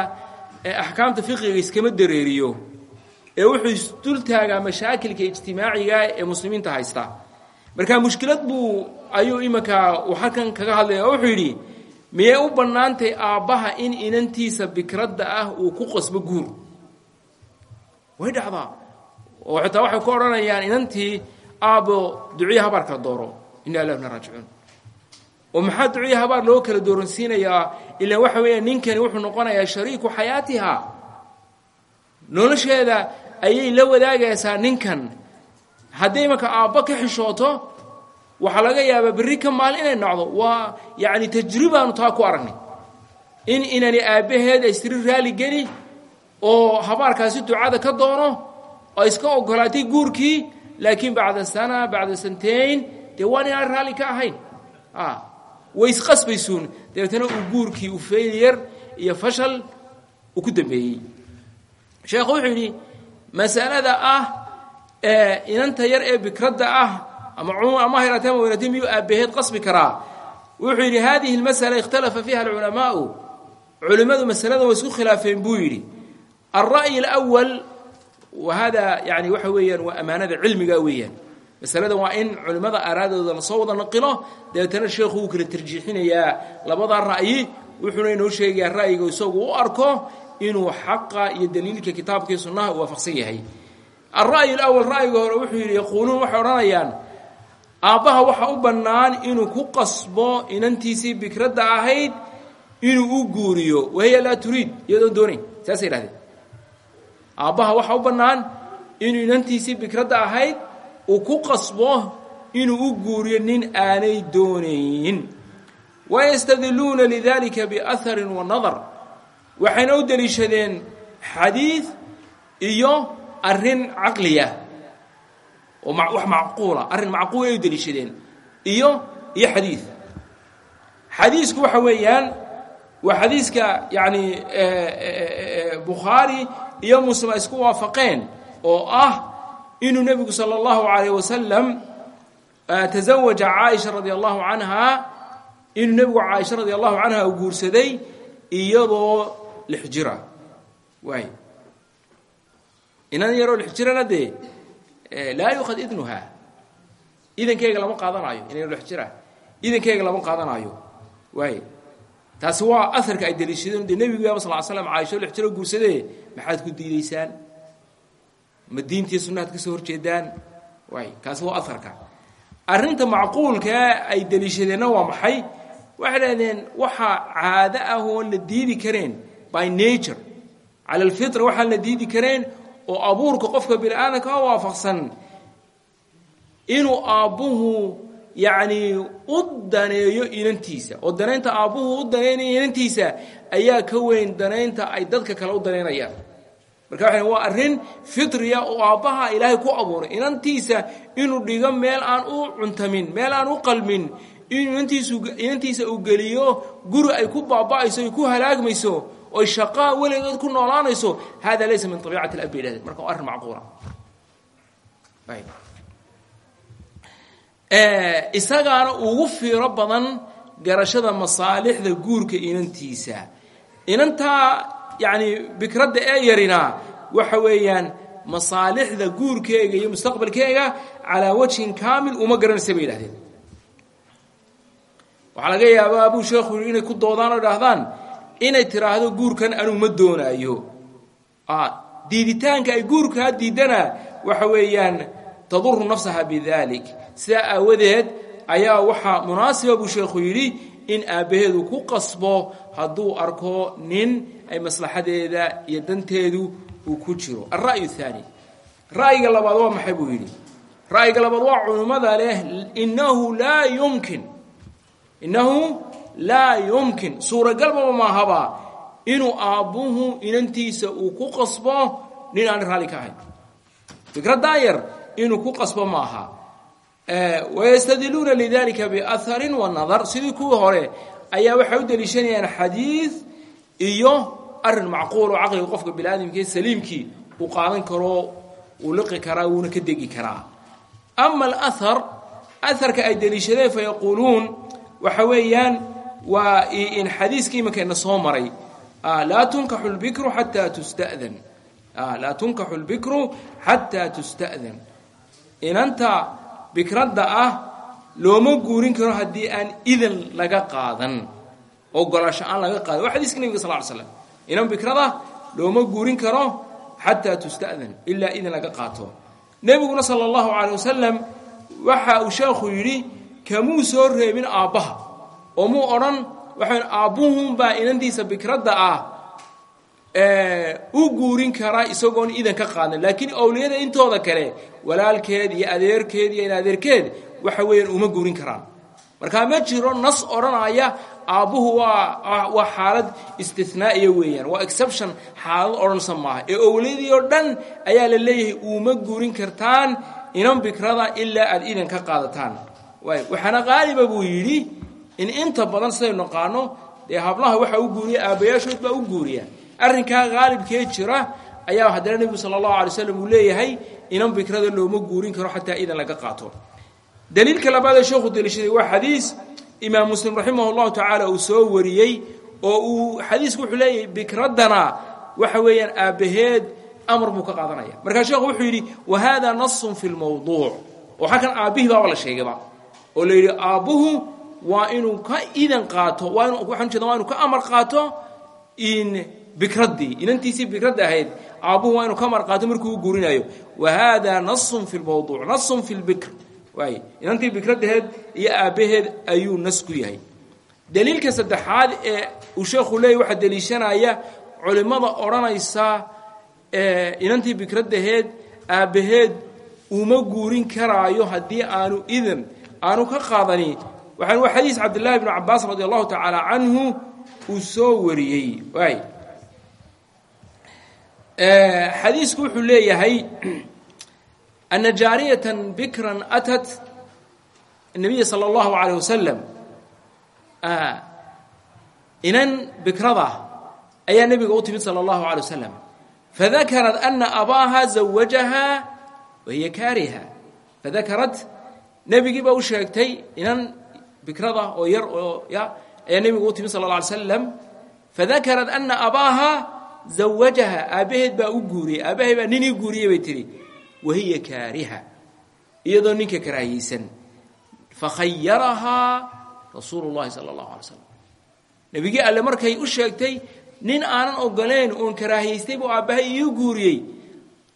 axkaamta fiqiga iskama dareeriyo ee wuxuu isdul taagaa mashaakilka ijtimaaciga ee muslimiinta haysta. Marka mushkilad buu ayuu iminka uu halkan kaga hadlaya wuxuu yidhi miyay u bannaantay aabbaha in inantiisa bikradda ah uu ku qasbo guur? Way dhacdaa. Oo xitaa waxay ku odhanayaan inantii aabbo duciya habaar kala dooro inna ilahna raajicuun oo maxaa duciya habaar loo kala dooransiinayaa? Ilaan waxa weeya ninkani wuxuu noqonayaa shariiku xayaatiha. Nolosheeda ayay la wadaagaysaa ninkan. Hadday imanka aabbo ka xishooto waxaa laga yaabaa berri ka maalin inay nacdo waa yacni tajribaanu taa ku aragnay in inani aabbaheed aystiri raali geli oo habaarkaasi ducada ka doono oo iska ogolaatay guurkii laakiin bacda sana bacda santayn dee waan inaan raalli ka ahayn way isqasbaysuun dabeetna uu guurkii u faylyar iyo fashal uu ku dambeeyey. Sheekhu wuxuu yidhi masalada ah inanta yar ee bikradda ah ama ama hayraatee ama weynaatee miyuu aabbaheed qasbi karaa? Wuxuu yidhi haadihi اlmasala ikhtalafa fiiha alculamaau. Culimmadu masaladan way isku khilaafeen buu yidhi. Alra'yi alawal wa hada yani waxa weeyaan waa ammaanada cilmiga weeyaan masalada waa in culimmada aaraadooda la soo wada naqilo. Dabeetana sheekhu wuu kala tarjiixinayaa. Labada ra'yi wuxuuna inoo sheegayaa ra'yiga isagu u arko inuu xaqa iyo daliilka kitaabkii sunnaha u waafaqsan yahay. Alra'yu alawal ra'yiga hore wuxuu yidhi yaquuluun waxay odhanayaan aabbaha waxa u bannaan inuu ku qasbo inantiisii bikradda ahayd inuu u guuriyo. Wahiya laa turiid iyadoon doonayn. Saasay idhahdeen aabbaha waxa u bannaan inuu inantiisii bikradda ahayd uu ku qasbo inuu u guuriyo nin aanay doonayn. Wayastadiluuna lidalika biaharin wa nadar. Waxayna u deliishadeen xadiid iyo arrin caqliya. Oo wax macquula arrin macquula ay u iyo iyo xadiid xadiisku waxa weeyaan waa xadiiska yacni bukhaari iyo muslim isku waafaqeen oo ah inuu nebigu sala allahu calayh wasalam ah, tasawaja caaisha radia allahu canhaa inuu nebigu caaisha guursaday iyadoo lix jira. Inan yaroo lix jirana dee eh, laa yuukhad idnuha. Idankeyga lama qaadanaayo inan yaro lix jira. Lama qaadanaayo. Waay taasi waa aarka ay daliishadeen dee nebigu yaaba sal l slam caaisha maxaad ku diidaysaan? Ma diintii sunnahaad ka soo horjeedaan. Kaasi waa aharka arrinta macquulkaa ay deliishadeenna waa maxay? Waxay dhahdeen waxaa caado ah oon la diidi kareen by nature cala alfitra waxaan la diidi kareen oo abuurka qofka bini aadamka a waafaqsan. Inuu aabbuhu yacnii u daneeyo inantiisa oo danaynta aabbuhu u danaynayo inantiisa ayaa ka weyn danaynta ay dadka kale u danaynayaan marka waa arrin fitriya oo aabbaha ilaahay ku abuuray. Inantiisa inuu dhigo meel aan u cuntamin meel aan u qalmin inuu inantiisa uu geliyo guri ay ku baaba'ayso ay ku halaagmayso oy shaqaa weligeed ku noolaanayso hada laysa min abiicati alab bay yidhahdeen marka waa arrin macquula. Isagaana ugu fiiro badan garashada masaalixda guurka inantiisa. Inantaa yacni bikradda ee yarina waxa weeyaan masaalixda guurkeega iyo mustaqbalkeega calaa wajhin kaamil uma garanaysa bay yidhahdeen waxaa laga yaabaa abuu sheekhu inay ku doodaan oo idhaahdaan inay tiraahdo guurkan anuu ma doonaayo. Diiditaanka ay guurkaa diidana waxa weeyaan taduru nafsaha bidalik sidaa aawadeed ayaa waxaa munaasiba buu sheekhu yidhi in aabbaheedu ku qasbo hadduu arko nin ay maslaxadeeda iyo danteedu uu ku jiro. Alra'yu thaani ra'yiga labaad waa maxay buu yidhi? Ra'yiga labaad waa culimmada leh innahu laa yumkin innahu laa yumkin. Suuragalbaba maahaba inuu aabbuhu inantiisa uu ku qasbo nin aan raalli ka ahayn. Fikraddaa yar inuu ku qasbo maaha wayastadiluuna lidalika biaharin wa nadar sidii kuwii hore ayaa waxay u deliishanayaan xadiid iyo arrin macquul oo caqliga qofka biniaadamkii saliimkii uu qaadan karo uu liqi karaa wuuna ka degi karaa. Ama alahar aharka ay deliishadeen fayaquuluun waxa weeyaan waa in xadiiskii imankeena soo maray laa tunkaxu lbikru xataa tustadan laa tunkaxu lbikru xataa tusta'dan inanta bikradda ah looma guurin karo haddii aan idan laga qaadan ogolaasho aan laga qaadan. Waa xadiiska nebiga sal ly slam inan bikrada looma guurin karo xataa tusta'dan ilaa idan laga qaato. Nebiguna sala allahu calay wasalam waxa uu sheekhu yidhi kamuu soo reebin aabbaha? Oo muu odhan waxayn aabbuhunbaa inantiisa bikradda ah u guurin karaa isagoon idan ka qaadan. Laakiin owliyada intooda kale walaalkeed iyo adeerkeed iyo adeerkeed waxa weeyaan uma guurin karaan. Markaa ma jiro nas odhanaya aabbuhu waa waa xaalad istinaa'iya weeyaan. Waa exception xaalad odhansan maaha. Ee owliyadii oo dhan ayaa la leeyahay uma guurin kartaan inan bikrada ilaa aad idan ka qaadataan. Waxaana qaaliba buu yidhi in inta badan sidaynu naqaano dee hablaha waxaa u guuriya aabbayaashood baa u guuriya. Arrinkaa qaalibkee jira ayaa haddana nebigu sala allahu alay slam uu leeyahay inan bikrada looma guurin karo xataa idan laga qaato. Daliilka labaadee sheekhu deliishaday waa xadiis imaam muslim raximah llahu tacaala uu soo wariyey oo uu xadiisku wuxuu leeyahay bikraddana waxa weeyaan aabbaheed amar buu ka qaadanaya. Markaa sheekhu wuxuu yidhi wa hada nasun fi lmawduuc oo halkan aabbihii baaba la sheegayba oo la yidhi aabbuhu inuu ka idan qaato waa inu waxaan ujeeda waa inuu ka amar qaato in bikraddii inantiisii bikradda ahayd aabbuhu waa inuu ka amar qaato markuu guurinayo. Wa hada nasun fi lmawduuc nasun fi lbikr waay inantii bikraddaheed iyo aabbaheed ayuu nas yahay. Daliilka saddexaad ee uu sheekhu leeyay waxaa deliishanaya culimmada odhanaysa inantii bikraddaheed aabbaheed uma guurin karaayo haddii aanu idan aanu ka qaadani. Waxaan waa xadiis cabdillaahi bnu cabbaas radi allahu tacaala canhu uu soo wariyey. Waay xadiisku wuxuu leeyahay <clears throat> ana jaariyatan bikran atat الnabiya salى اllahu عalيه wasalam inan bikrada ayaa nebiga u timid salى اllahu عalيه wasalam fadakarat ana abaaha zawajaha wahiya kaariha fadakarat nebigii baa u sheegtay inan bikrada oo yar oo ya ayaa nebiga u timid sal اla alay slam fadakarat ana abaaha zawajaha aabbaheed baa u guuriyey aabbahay baa ninii guuriyey bay tihi wahiya kaariha iyadoo ninka karaahiyeysan fakhayarahaa rasuulu llahi sala allahu alay slam nebigii alle markay u sheegtay nin aanan ogoleyn oon karaahiyeystay buu aabbahay iiu guuriyey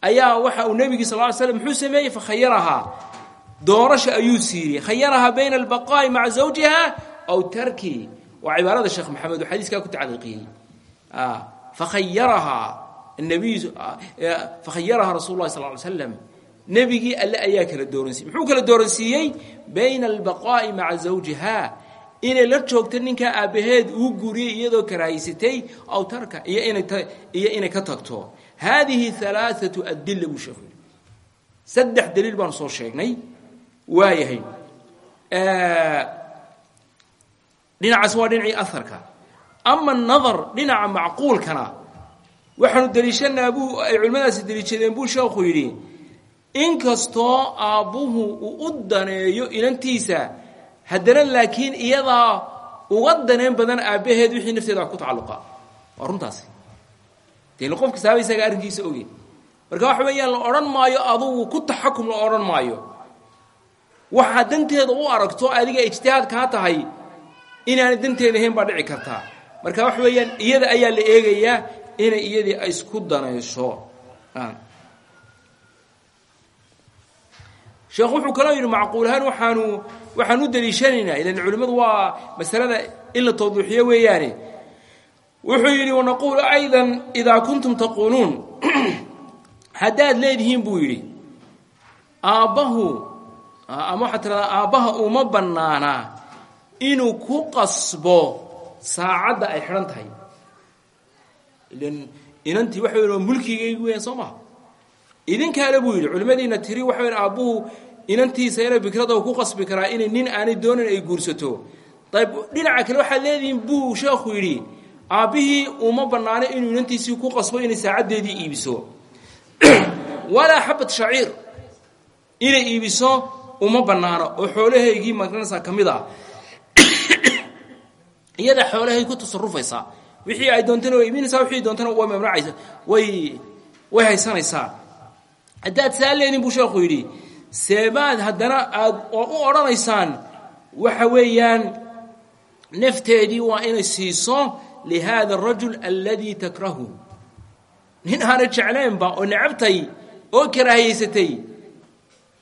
ayaa waxa uu nebigi sal ly slam muxuu sameeyey fakhayarahaa doorasha ayuu siiriyey khayarahaa bayna albaqaa'i maca zawjiha aw tarki waa cibaarada sheekh maxamed uu xadiiskaa ku tacliiqiyey fakhayarahaa fakhayaraha rasul lahi sal slm nebigii alle ayaa kala dooransiiyey muxuu kala dooransiiyey bayna albaqaa'i maca zawjiha inay la joogto ninkaa aabbaheed uu guriyey iyadoo karaahysatay aw tarka iyo inay iyo inay ka tagto haadihi alaaatu adila buu sheekhu yidhi saddex daliil baanu soo sheegnay waayahay dhinacaas waa dhinacii aharka ama anadar dhinaca macquulkana waxaanu deliishanaa buu ay culimmadaasi deliishadeen buu sheekhu yidhi inkastoo aabbuhu uu u daneeyo inantiisa haddana laakiin iyadaa uga daneen badan aabbaheed wixii nafteeda ku tacalluqa. Waa runtaasi. Dee qof kastaaba isaga arrinkiisa oge marka waxa weeyaan la odhan maayo adugu ku taxakum la odhan maayo. Waxaad danteeda u aragto adiga ijtihaad kaa tahay inaanay danteeda ahayn baa dhici kartaa. Marka waxa weeyaan iyada ayaa la eegayaa inay iyadii ay isku danayso. Sheekh wuxuu kaloo yidhi macquulahaan waxaanu waxaan u deliishanaynaa. Ilan waa masalada in la tawdiixiyo weeyaane. Wuxuu yidhi wanaquulu ayda idaa kuntum taquuluun. <clears throat> Haddaad leedihiin buu yidhi aabbahu ama waxaad tiradaa uma bannaanaa inuu ku qasbo saacadda ay xidhan tahay inantii waxa waa mulkigaygu weyan soo maha idinkaale buu yidhi culimmadiina tiri waxa weyan aabbuhu inantiisa yara bikrada ku qasbi karaa inay nin aanay doonin ay guursato. Ayb dhinaca kale waxaad leedihiin buu sheekhu yidhi aabbihii uma bannaano inuu inantiisii ku qasbo inay saacaddeedii iibiso. <clears throat> Walaa xabad shaciir inay iibiso uma bannaano oo xoolahaygii ma garanaysaa ka mid ah. <clears throat> Xoolahay ku tasarufaysaa wixii ay doontana way iibinaysaa wixii doontana way mamnuucaysa. Way way haysanaysaa. Haddaad saa buu sheekhu yidhi seebaad haddana aad u odhanaysaan waxa weeyaan nafteedii waa inay siiso lihaada arajul aladii takrahu. Nin aanay jeclaynba oo necabtay oo karaahiyaysatay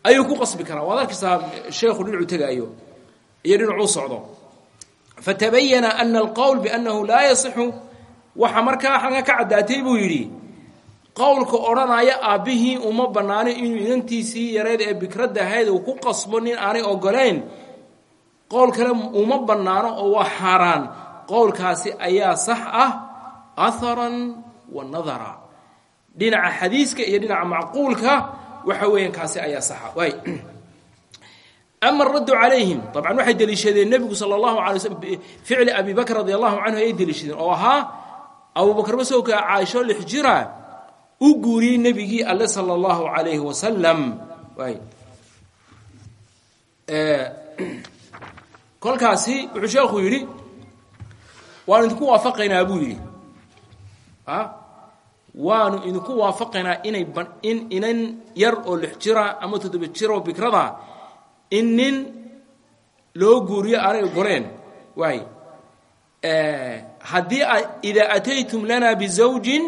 ayuu ku qasbi karaa. Waad arkaysaa sheekhu dhinacuu tegaayo iyo dhinacuu socdo fatabayana ana alqowl biannahu laa yasixu waxa markaa xalka ka caddaatay buu yidhi qowlka odhanaya aabbihii uma bannaano inuu inantiisii yareed ee bikradda ahayd uu ku qasbo nin aanay ogolayn qowl kale uma bannaano oo waa xaaraan qowlkaasi ayaa sax ah aharan wa nadara dhinaca xadiiska iyo dhinaca macquulka waxa weeyaan kaasi ayaa saxa ama araddu calayhim dabcan waxay deliishadeen nebigu sala allahu alay slm ficli abi bakr radi allahu canhu ayay deliishadeen oo ahaa abubakr masowka caaisho lix jira u guuriyey nebigii alle sala allahu calayhi wasalam kolkaasi wuxuu sheekhu yidhi waanu idinku waafaqaynaa buu yidhi waanu idinku waafaqaynaa inay in inan yar oo lix jira ama toddoba jir oo bikrada in nin loo guuriyo aanay goreen. Waay haddii idaa ataytum lana bizawjin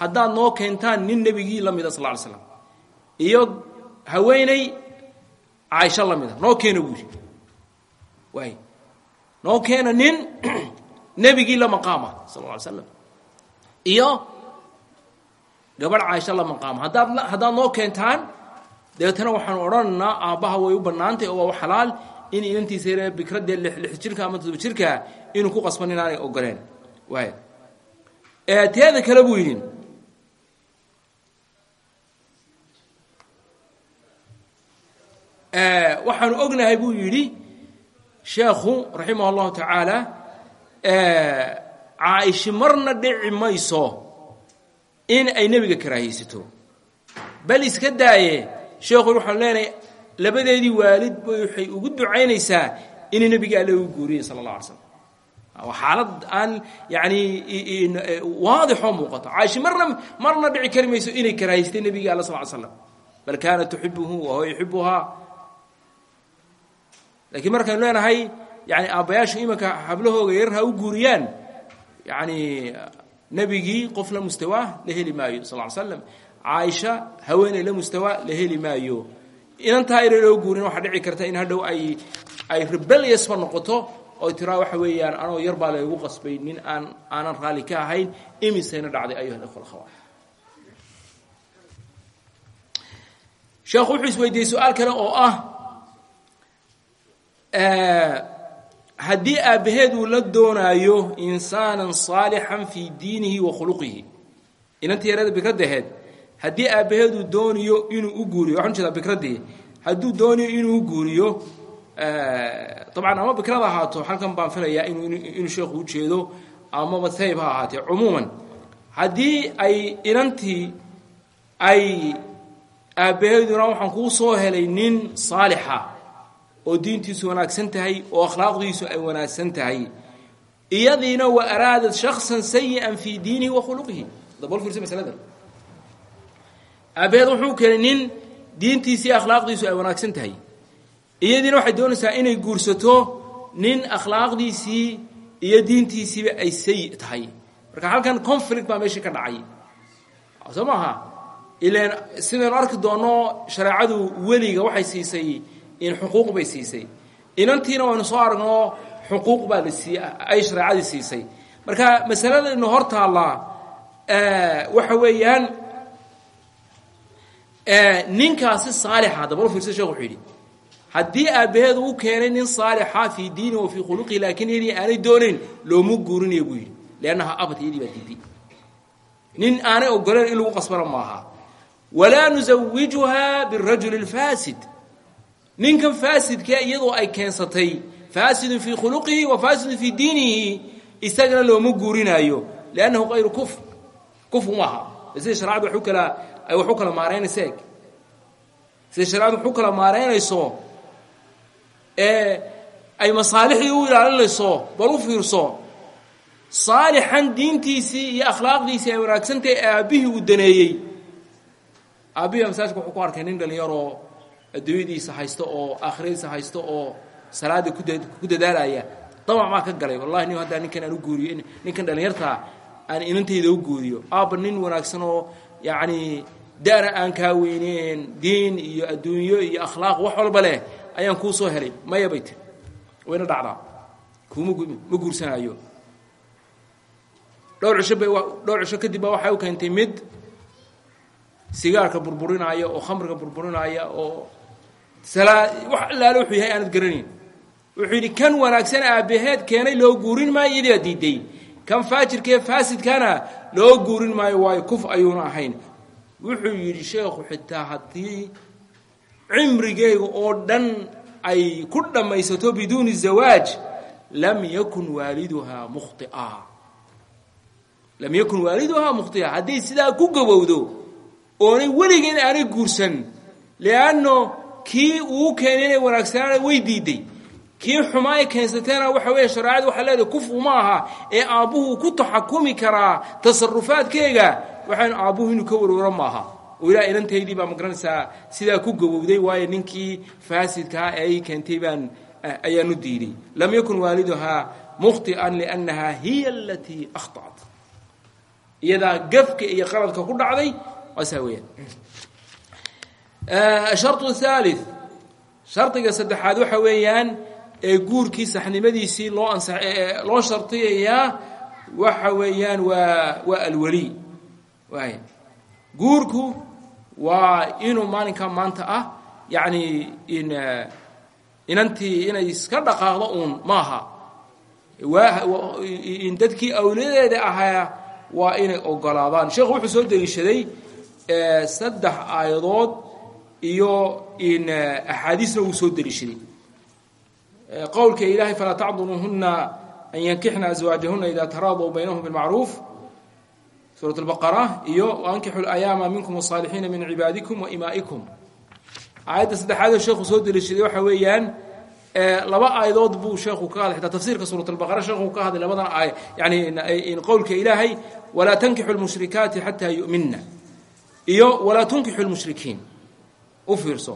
haddaad noo keentaan nin nebigii la mida sal ly slam iyo haweeney caaisho la mida noo keena buu yidhi waay noo keena nin <clears throat> nebigii la maqaama sal ly slam iyo gabadh caaisho la maqaama. Haddaad haddaad noo keentaan dabeetana waxaanu odhanaynaa aabbaha way u bannaantay oo waa xalaal. In inantiisa yare bikradee lix jirka ama todoba jirka inuu ku qasban inaanay ogoleen waay teeda kale buu yidhi. Waxaanu ognahay buu yidhi sheekhu raximah اllahu tacaala caa'ishi marna dhici mayso in ay nebiga karaahiyeysato bal iska daaye sheekhu waxaanu leenahay labadeedii waalid bay waxay ugu ducaynaysaa inay nebiga alle ugu guuriyey sala اllah alay slam waa xaalad aan yani waadixoo muuqato caaisha marna marna dhici kari mayso inay karaahiystay nebiga alla sal ly slam bal kaanat tuxibuhu wahuwa yuxibuhaa laakiin markaynu leenahay yani aabbayaashu imanka hablahooga yarar ha u guuriyaan yani nebigii qof la mustawaa la heli maayo sal ly slam caaisha haweeney la mustawaa la heli maayo. Inantaa yara loo guurin waxaa dhici karta in hadhow ay ay rebelliusba noqoto oo tiraa waxa weeyaan anoo yar baa laygu qasbay nin aan aanan raalli ka ahayn imisayna dhacday ayuha ikhwa alkhawat sheekhu wuxuu isweydiiyey su'aal kale oo ah haddii aabbaheed uu la doonaayo insaanan saalixan fii diinihi wa khuluqihi inantii yarada bikradaheed haddii aabbaheed uu doonayo inuu u guuriyo waxaan u jeedaa bikradii hadduu doonayo inuu u guuriyo dabcan ama bikrada ahaato halkan baan filayaa inuu sheekhu ujeedo amaba sayb ha ahaatee cumuuman. Haddii ay inantii ay aabbaheeduna waxaan kuu soo helay nin saalixa oo diintiisu wanaagsan tahay oo akhlaaqdiisu ay wanaagsan tahay iyadiina wa araadat shaksan sayi'an fii diinihi wa khuluqihi. Dabal fiirsa masaladan aabbaheed wuxuu keenay nin diintiisii akhlaaqdiisu ay wanaagsan tahay. Iyadiina waxay doonaysaa inay guursato nin akhlaaqdiisii iyo diintiisiiba ay sayi tahay. Marka halkan conflict baa meeshii ka dhacay. Soo maaha? Ilan sidaynu arki doonno shareecadu weliga waxay siisay in xuquuq bay siisay. Inantiina waynu soo aragno xuquuq baa la sii ay shareecadii siisay. Marka masaladaynu hor taallaa waxa weeyaan ninkaasi saalixa dabalo fiirsa shekh wuxuu yidhi haddii aabbaheedu u keenay nin saalixa fii diini wa fii khuluqihi laakiin iyadii aanay doonayn looma guurinayo buu yidhi. Leannaha abad iyadii baa diiday. Nin aanay ogoleen in lagu qasbana maaha. Walaa nusawijuha birajuli اlfaasid ninkan faasidkee iyadoo ay keensatay faasidun fii khuluqihi wa faasidun fii diinihi isagana looma guurinaayo liannahu kayru kufr. Kufr maaha. Sida sharecadu wa kala ay wax u kala maaraynayso eg sida sharecadu wax u kala maaraynayso ee ay masaalixdii u ilaalinayso bal u fiirso saalixan diintiisii iyo akhlaaqdiisii ay wanaagsantahay aabbihii uu daneeyey. Aabbihii masaajka wuxuu ku arkay nin dhalinyaroo adduunyadiisa haysto oo aakhiradiisa haysto oo salaada ku dadaalaya. Damac maa ka galay wallahi nin haddaa ninkan aan u guuriyo ninkan dhalinyartaa aan inantayda u guuriyo aabba nin wanaagsan oo yacni da'na aan kaa weyneen diin iyo adduunyo iyo akhlaaq wax walba leh ayaan kuu soo helay. Maya bay tiri wayna dhacdaa. Kuuma ma guursanaayo. Dhowr cisho bay dhowr cisho kadib baa waxay u keentay mid sigaarka burburinaya oo khamriga burburinaya oo salaa wax allaale wuxuu yahay aanad garanayn. Wuxuu yidhi kan wanaagsan aabbaheed keenay loo guurin maayo iyadaa diiday kan faajirkee faasidkana loo guurin maayo waayo kuf ayuuna ahayn wuxuu yidhi sheekhu xitaa haddii cimrigeyga oo dhan ay ku dhammaysato biduuni zawaaj lam yakun waaliduhaa mukhtia. Lam yakun waaliduhaa mukhtia. Hadday sidaa ku gabowdo oonay weligeed aanay guursan lianno kii uu keenay wanaagsanaana way diiday. Kii xumaa ay keensateena waxa weeye shareecadu waxaa leedahay kufu ma aha ee aabbuhu ku taxakumi karaa tasarufaadkeega waxaanu aabbuhu inuu ka warwaro maaha. Oo ilaa inantaydii baa ma garanaysaa sidaa ku gabowday waayo ninkii faasidkaha ee ay keentay baan eh, ayaanu diiday lam yakun waaliduhaa mukhtian liannahaa hiya alatii akhtacat iyadaa gafka iyo qaladka ku dhacday waasaa weeyaan. Eh, Asharطu haali shardiga saddexaad waxa weeyaan ee guurkii saxnimadiisii loo ansa loo shardiyayaa waxa weeyaan waa waa alweli waay guurku waa inuu maalinkaa maanta ah yacni in inantii inay iska dhaqaaqdo uun maaha. Dadkii awliyadeeda ahaa waa inay ogolaadaan. Sheekhu wuxuu soo deliishaday saddex aayadood iyo in axaadiisna wuu soo deliishaday. Qowlka ilaahay falaa tacduluuhuna an yankixna aswaajahuna ida taraaduu baynahum bilmacruuf suuraة الbaqara iyo ankixu اlayaama minkum الصaalixiina min cibaadikum waimaa'ikum aayadda saddexaadoo sheekhu soo deliishaday waxa weeyaan laba aayadood buu sheekhu ka hadlay xitaa tafsiirka suuraة الbaqara sheekhu ka hadlay labadan aay yani qowlka ilaahay walaa tankixu اlmushrikaati xataa yu'mina iyo walaa tunkixu اlmushrikiin u fiirso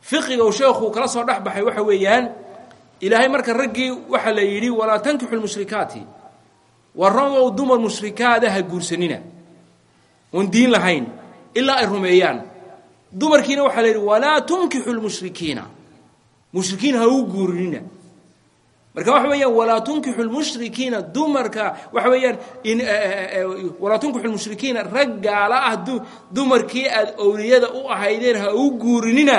fiqiga uu sheekhu kala soo dhex baxay waxa weeyaan ilaahay marka raggii waxaa la yidhi walaa tankixu اlmushrikaati warramow dumar mushrikaada ha guursanina. Oon diin lahayn ilaa ay rumeeyaan. Dumarkiina waxaa la yidhi walaa tunkixu lmushrikiina. Mushrikiin ha u guurinina. Marka waxa weeyaan walaa tunkixu lmushrikiina dumarka waxa weeyaan in walaa tunkixu lmushrikiina rag gaala ah dumarkii aad owliyada u ahaydeen ha u guurinina.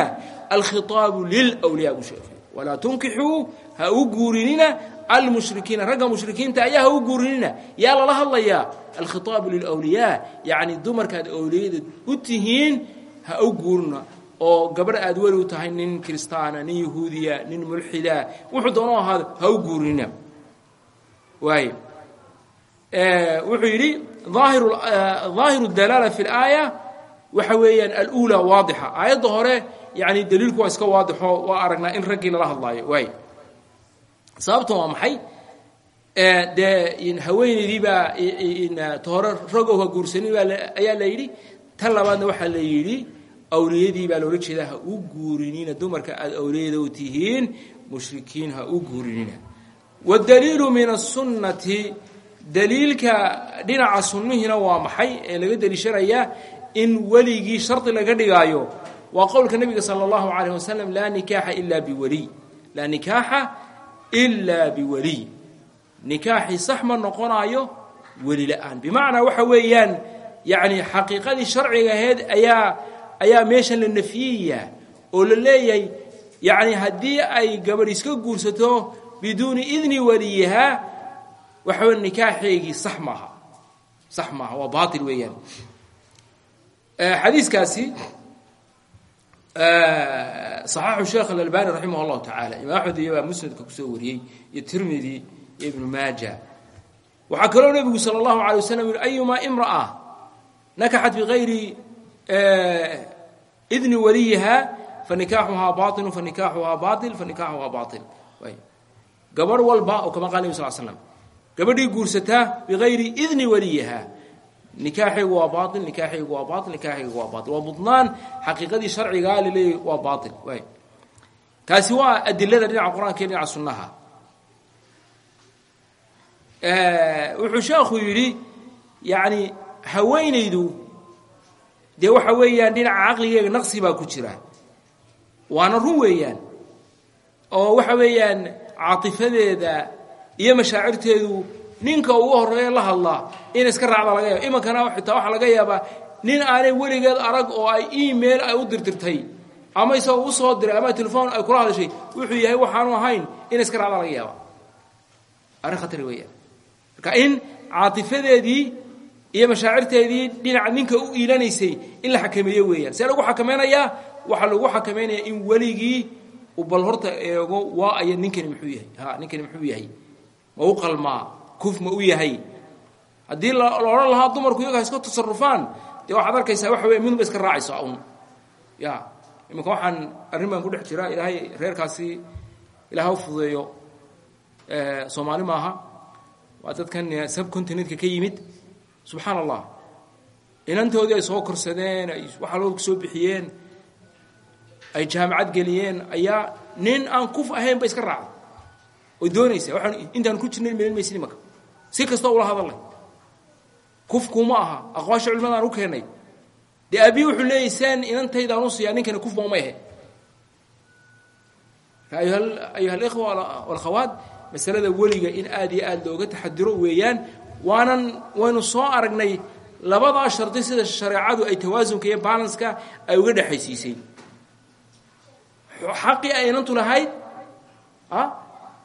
Alkhitaabu lilwliyaa buu sheegay. Walaa tunkixuu ha u guurinina almushrikiina ragga mushrikiinta ayaa ha u guurinina. Yaa lala hadlayaa alkhitaabu lilwliyaa yacni dumarka aad awliyada u tihiin ha u guurina. Oo gabadh aad weli u tahay nin kiristaana nin yahuudiya nin mulxida wuxuu doonoo ahaado ha u guurinina waay. Wuxuu yidhi ظaahiru dalaala fi اlaaya waxa weeyaan alula waadixa. Aayadda hore yani daliilku waa iska waadixo waa aragnaa in raggii lala hadlaayo. Waay sababta ah waa maxay? Eh, dee haweenaydii baa eh, hore ragowha guursanin ayaa la yidhi. Tan labaadna waxaa la yidhi awliyadii baa loola jeedaa ha u guurinina dumarka aada awliyadow tihiin mushrikiin ha u guurinina wadaliilu min asunnati daliilka dhinaca sunnihiina waa maxay? Ee laga daliishanayaa in weligii shardi laga dhigaayo. Waa qowlka nebiga sala allahu calayh wasalam laa nikaaxa ilaa biweliy laa nikaaxa ilaa biwaliy nikaaxii sax noqonaayo weli la'aan. Waxa weeyaan yacni xaqiiqadii sharciga ahayd ayaa ayaa meeshan la nafiyaya oo la ay gabadh iska guursato biduuni idni waliyihaa waxa wey nikaaxeygii sax maaha sax maaha waa weeyaan. Xadiiskaasi صaxaxu sheekh alalbani raximah اllahu tacaala imaam axmed iyo baa musnadka kusoo wariyey iyo tirmidi iyo ibnu maaja waxaa kaloo nebigu salى اllahu alay waslm yihi ayumaa imraأa nakaxat bigayri idni waliyiha fanikaaxuhaa baطilu fanikaaxuhaa bail fanikaaxuhaa bail gabadh walba oo kama qala nebi sal slam gabadhii guursataa bigayri idni waliyiha nikaaxaygu waa bail nikaaxaygu waa bail nikaaxaygu waa bail waa budnaan xaqiiqadii sharcigaa laleeyahy waa bail waay taasi waa adilada dhinaca qur'aanka iyo dhinaca sunnaha. Wuxuu sheekhu yidhi yacni haweenaydu dee waxa weeyaan dhinaca caqligeega naqsi baa ku jira. Waana run weeyaan oo waxa weeyaan caatifadeeda iyo mashaacirteedu ninka ugu horreeya la hadlaa in iska raacda laga yaaba imankana xitaa waxaa laga yaabaa nin aanay weligeed arag oo ay email ay u dirdirtay ama isagoo u soo diray ama telefoon ay kula hadashay wuxuu yahay waxaanu ahayn in iska raacda laga yaaba arrin khatari weeyaan. Marka in caatifadeedii iyo mashaacirteedii dhinaca ninka u iilanaysay in la xakameeyo weeyaan. See lagu xakameynayaa? Waxaa lagu xakameynaya in weligii u bal horta eego waa aya ninkani muxuu yahay? Ha ninkani muxuu yahay? Ma u qalmaa kuf ma u yahay. Haddii la odhan lahaa dumarku iyaga iska tasarufaan dee waxaad arkaysaa waxa weya midunba iska raacayso un ya iminka waxaan arrin baan ku dhex jiraa ilaahay reerkaasi ilaah u fududeeyo. Soomaali maaha. Waa dadkan subcontinetka ka yimid. Subxaan allah inantoodii ay soo korsadeen ay waxaa loo soo bixiyeen ay jaamacad geliyeen ayaa nin aan kuf ahayn ba iska raacday. Oy doonaysaa waxaan intaan ku jirnay melin maysid imanka si kastoo ula hadalnay kufkuma aha. Aqwaasha culimadaan u keennay dee aabiyi wuxuu leeyahy saan inantaydaan u siiyaa ninkani kuf booma ahe. Ayuha alikhwa walkhawaat masalada weliga in aad iyo aad looga taxadiro weeyaan waanan waynu soo aragnay labadaa shardi sida shareecadu ay tawaasunka iyo balanska ay uga dhexaysiisay xaqii ay inantu lahayd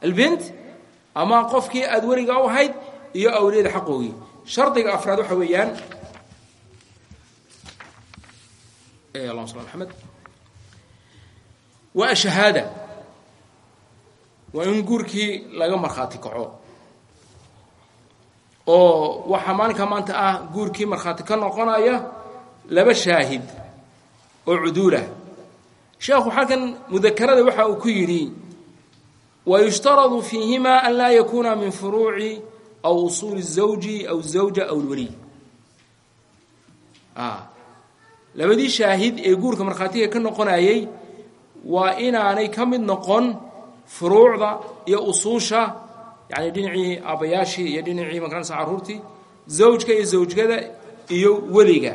albint ama qofkii aad weliga u ahayd iyo awliyada xaqoogii shardiga afraad waxa weeyaan allahuma sal maxamed waa shahaada waa in guurkii laga markhaati kaco. Oo waxaa maalinka maanta ah guurkii markhaati ka noqonaya laba shaahid oo cuduulah sheekhu xalkan mudakarada waxa uu ku yidhi wayushtaradu fiihima an laa yakuuna min furuuci aw usuuli zawji aw zawja aw lweliy labadii shaahid ee guurka markhaatiga ka noqonayey waa inaanay ka mid noqon furuucda iyo usuusha yani dhinacii aabbayaashii iyo dhinacii makaranaysa carruurtii zawjka iyo zawjkada iyo weliga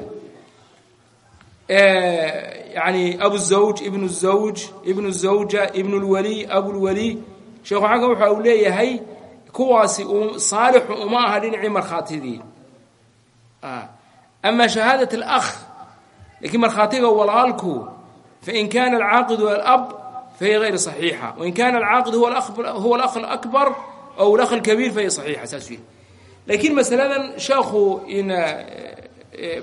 yani abuzawj ibnu zawj ibnu zawja ibnu lweliy abulweliy sheekhu xagga waxa uu leeyahay kuwaasi saalixu uma aha dhinacii markhaatidii ama shahaadat alakh lakiin markhaatiga walaalku fain kana alcaaqidu alab fahiya غayr صaxiixa wain kana alcaaqid huwa alakh alakbar aw alakh alkabiir fahiya صaxiixa saasuu yihi laakiin masaladan sheekhu in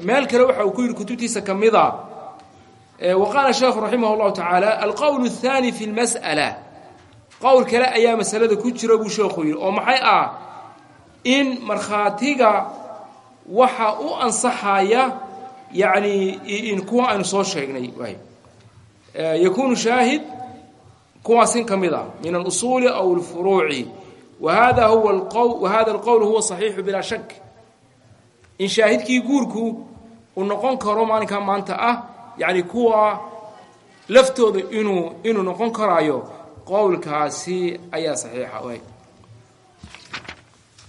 meel kale waxa uu ku yidhi kutubtiisa ka mida wa qaala sheekhu raximah اllahu tacaala alqowl الثani fi اlmasأala qowl kale ayaa masalada ku jira buu sheekhu yidhi oo maxay ah? In markhaatiga waxa u ansaxaya yani in kuwa aynu soo sheegnay yakunu shaahid kuwaasin ka mid ah min alusuuli aw alfuruuci. Wahada huwa alqow wahada alqowl huwa saxiixu bilaa shak in shaahidkii guurku uu noqon karo maalinkaa maanta ah yani kuwa laftooda inuu inuu noqon karaayo qowlkaasi ayaa saxiixa way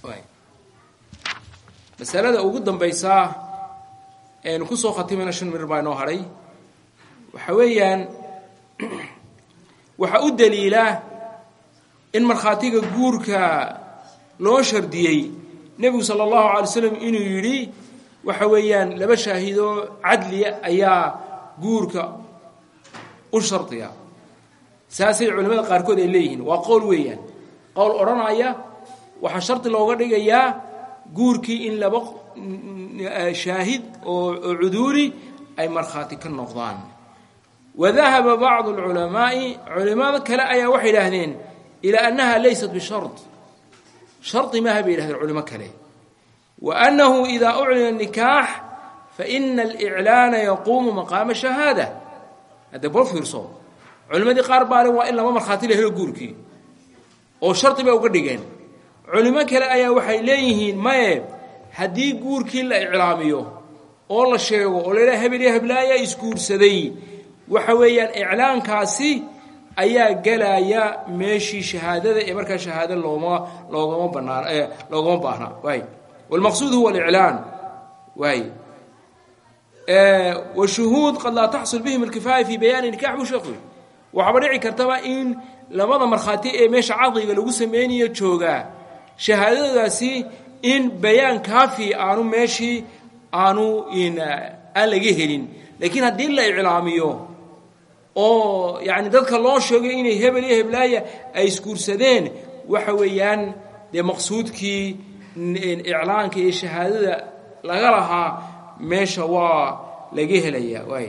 way masalada ugu dambaysaa eenu ku soo khatimayna shan mir baa inoo hadhay waxa weeyaan <clears throat> waxaa u daliila in markhaatiga guurka loo shardiyey. Nebigu sala allahu alay slam inuu yidhi waxa weeyaan laba shaahidoo cadliya ayaa guurka u shardiya saasay culimmada qaarkood ay leeyihiin. Waa qowl weeyaan. Qowl odhanaya waxaa shardi looga dhigayaa guurkii in laba shaahid oo cuduuli ay markhaati ka noqdaan. Wadahaba bacdu alculamaa'i culimada kale ayaa waxay idhaahdeen ilaa annaha laysat bishard shardi maaha bay yidhahdeen culimo kale. Wa annahu idaa uclina nikaax faina aliclaana yaquumu maqaama shahaada. Hadde bal fiirso culimmadii qaar baale waa in laba markhaati la helo oo shardi bay uga dhigeen. Culimo kale ayaa waxay leeyihiin maye haddii guurkii la iclaamiyo oo la sheego oo la yidhaha hebel iyo isguursaday waxa weeyaan iclaankaasi ayaa gelaya meeshii shahaadada ee markaa shahaado looma loogama banaan loogama baahna. Waay walmaqsuud huwa aliclaan. Waay washuhuud qad laa taxsul bihim alkifaaya fi bayaani nikax buu sheekhu waxaaba dhici kartaba in labada markhaati ee meesha caqdiga lagu sameynayo joogaa shahaadadaasi in bayaan kaafi aanu meeshii aanu aan laga helin. Laakiin haddii la iclaamiyo oo yani dadka loo sheegay inay hebel iyo heblaaya ay isguursadeen waxa weeyaan dee maqsuudkii iclaanka iyo shahaadada laga lahaa meesha waa laga helaya waay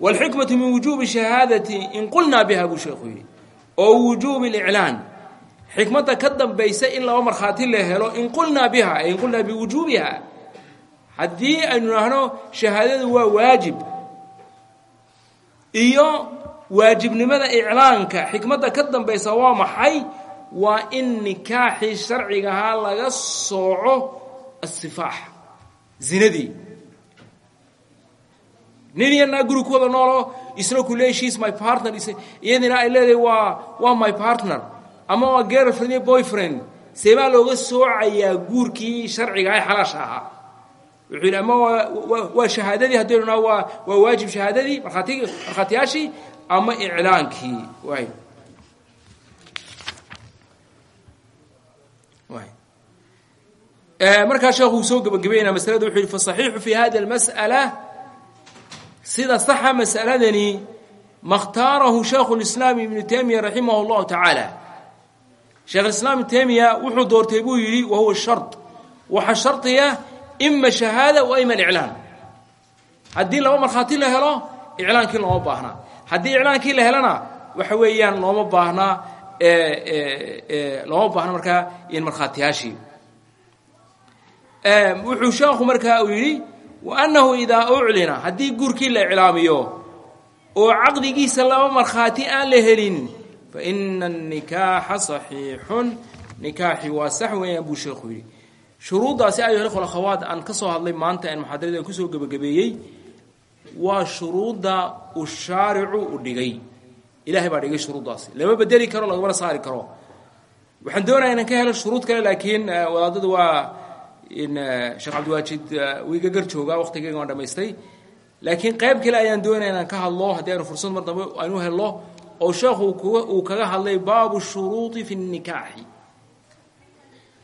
wاlxikmaةu min wujubi shahaadati in qulnaa biha buu sheekhu yidhi oo wujubi اliclaan xikmadda ka dambaysa in laba markhaati la helo in qulnaa biha ay in qulnaa biwujuubiha haddii aynu nahno shahaadadu waa waajib iyo waajibnimada iclaanka xikmadda ka dambaysa waa maxay waa in nikaaxii sharcigahaa laga sooco asifaax zinadii nin iyo naa guri ku wada noolo isna ku leey she's my partner iyadina ay leedahay waa waa my partner. Ama waa girlfriend iyo boyfriend. Seebaa looga soocayaa guurkii sharciga ee xalaasha ahaa. Wuxuu yidhi ama waa waa shahaadadii haddaynu naa waa waa waajib shahaadadii markhaatigi markhaatiyaashii ama iclaankii. Waay waay markaa sheekhu uu soo gebagabeynaa masalada wuxuu yidhi fasaxiixu fi hadi almas'ala sida saxa mas'aladani makhtaarahu shaykhu lislaam ibnu taymiya raximah اllahu tacaala sheekh islaam ibnu taymiya wuxuu doortay buu yidhi wa huwa shard waxaa shardiya ima shahaada wa ima aliclaan haddii laba markhaati la helo iclaankii looma baahnaa haddii iclaankii la helana waxa weeyaan looma baahnaa looma baahna markaa in markhaatiyaashii. Wuxuu sheekhu markaa uu yidhi waannahu idaa uclina haddii guurkii la iclaamiyo oo caqdigiisa laba markhaati aan la helin faina anikaaxa saxiixun nikaaxi waa sax weeyaan buu sheekhu yidhi shuruuddaasi ayuha ikhwa akhawaat aan ka soo hadlay maanta aan muxaadaradan ku soo gebagabeeyey waa shuruudda uu shaaricu u dhigay ilahay baa dhigay shuruuddaasi lama bedeli karo lagamana saari karo waxaan doonaya inaan ka helo shuruud kale laakiin wadaadadu waa in sheekh cabdiwaajid wiiga gar joogaa waqtigeyga waan dhamaystay. Laakiin qayb kale ayaan doonaya ka hadlo haddii fursad mar dambe aynu helno oo sheekhu uu kaga hadlay baabu shuruudi fi nikaaxi.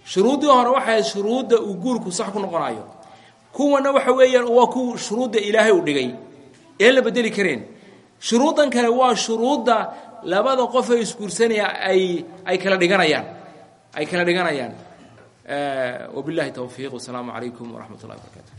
Shuruuddii hore waxay ahayd uu guurku sax ku noqonayo kuwana waxa weeyaan waa kuwa shuruudda ilaahay u dhigay. Een la bedeli kareen. Shuruuddan kale waa shuruudda labada qof ee isguursanaya ay ay kala dhiganayaan. Ay kala dhiganayaan wabillahi towfiiq wasalaamu calaykum waraxmat ullahi barakaatu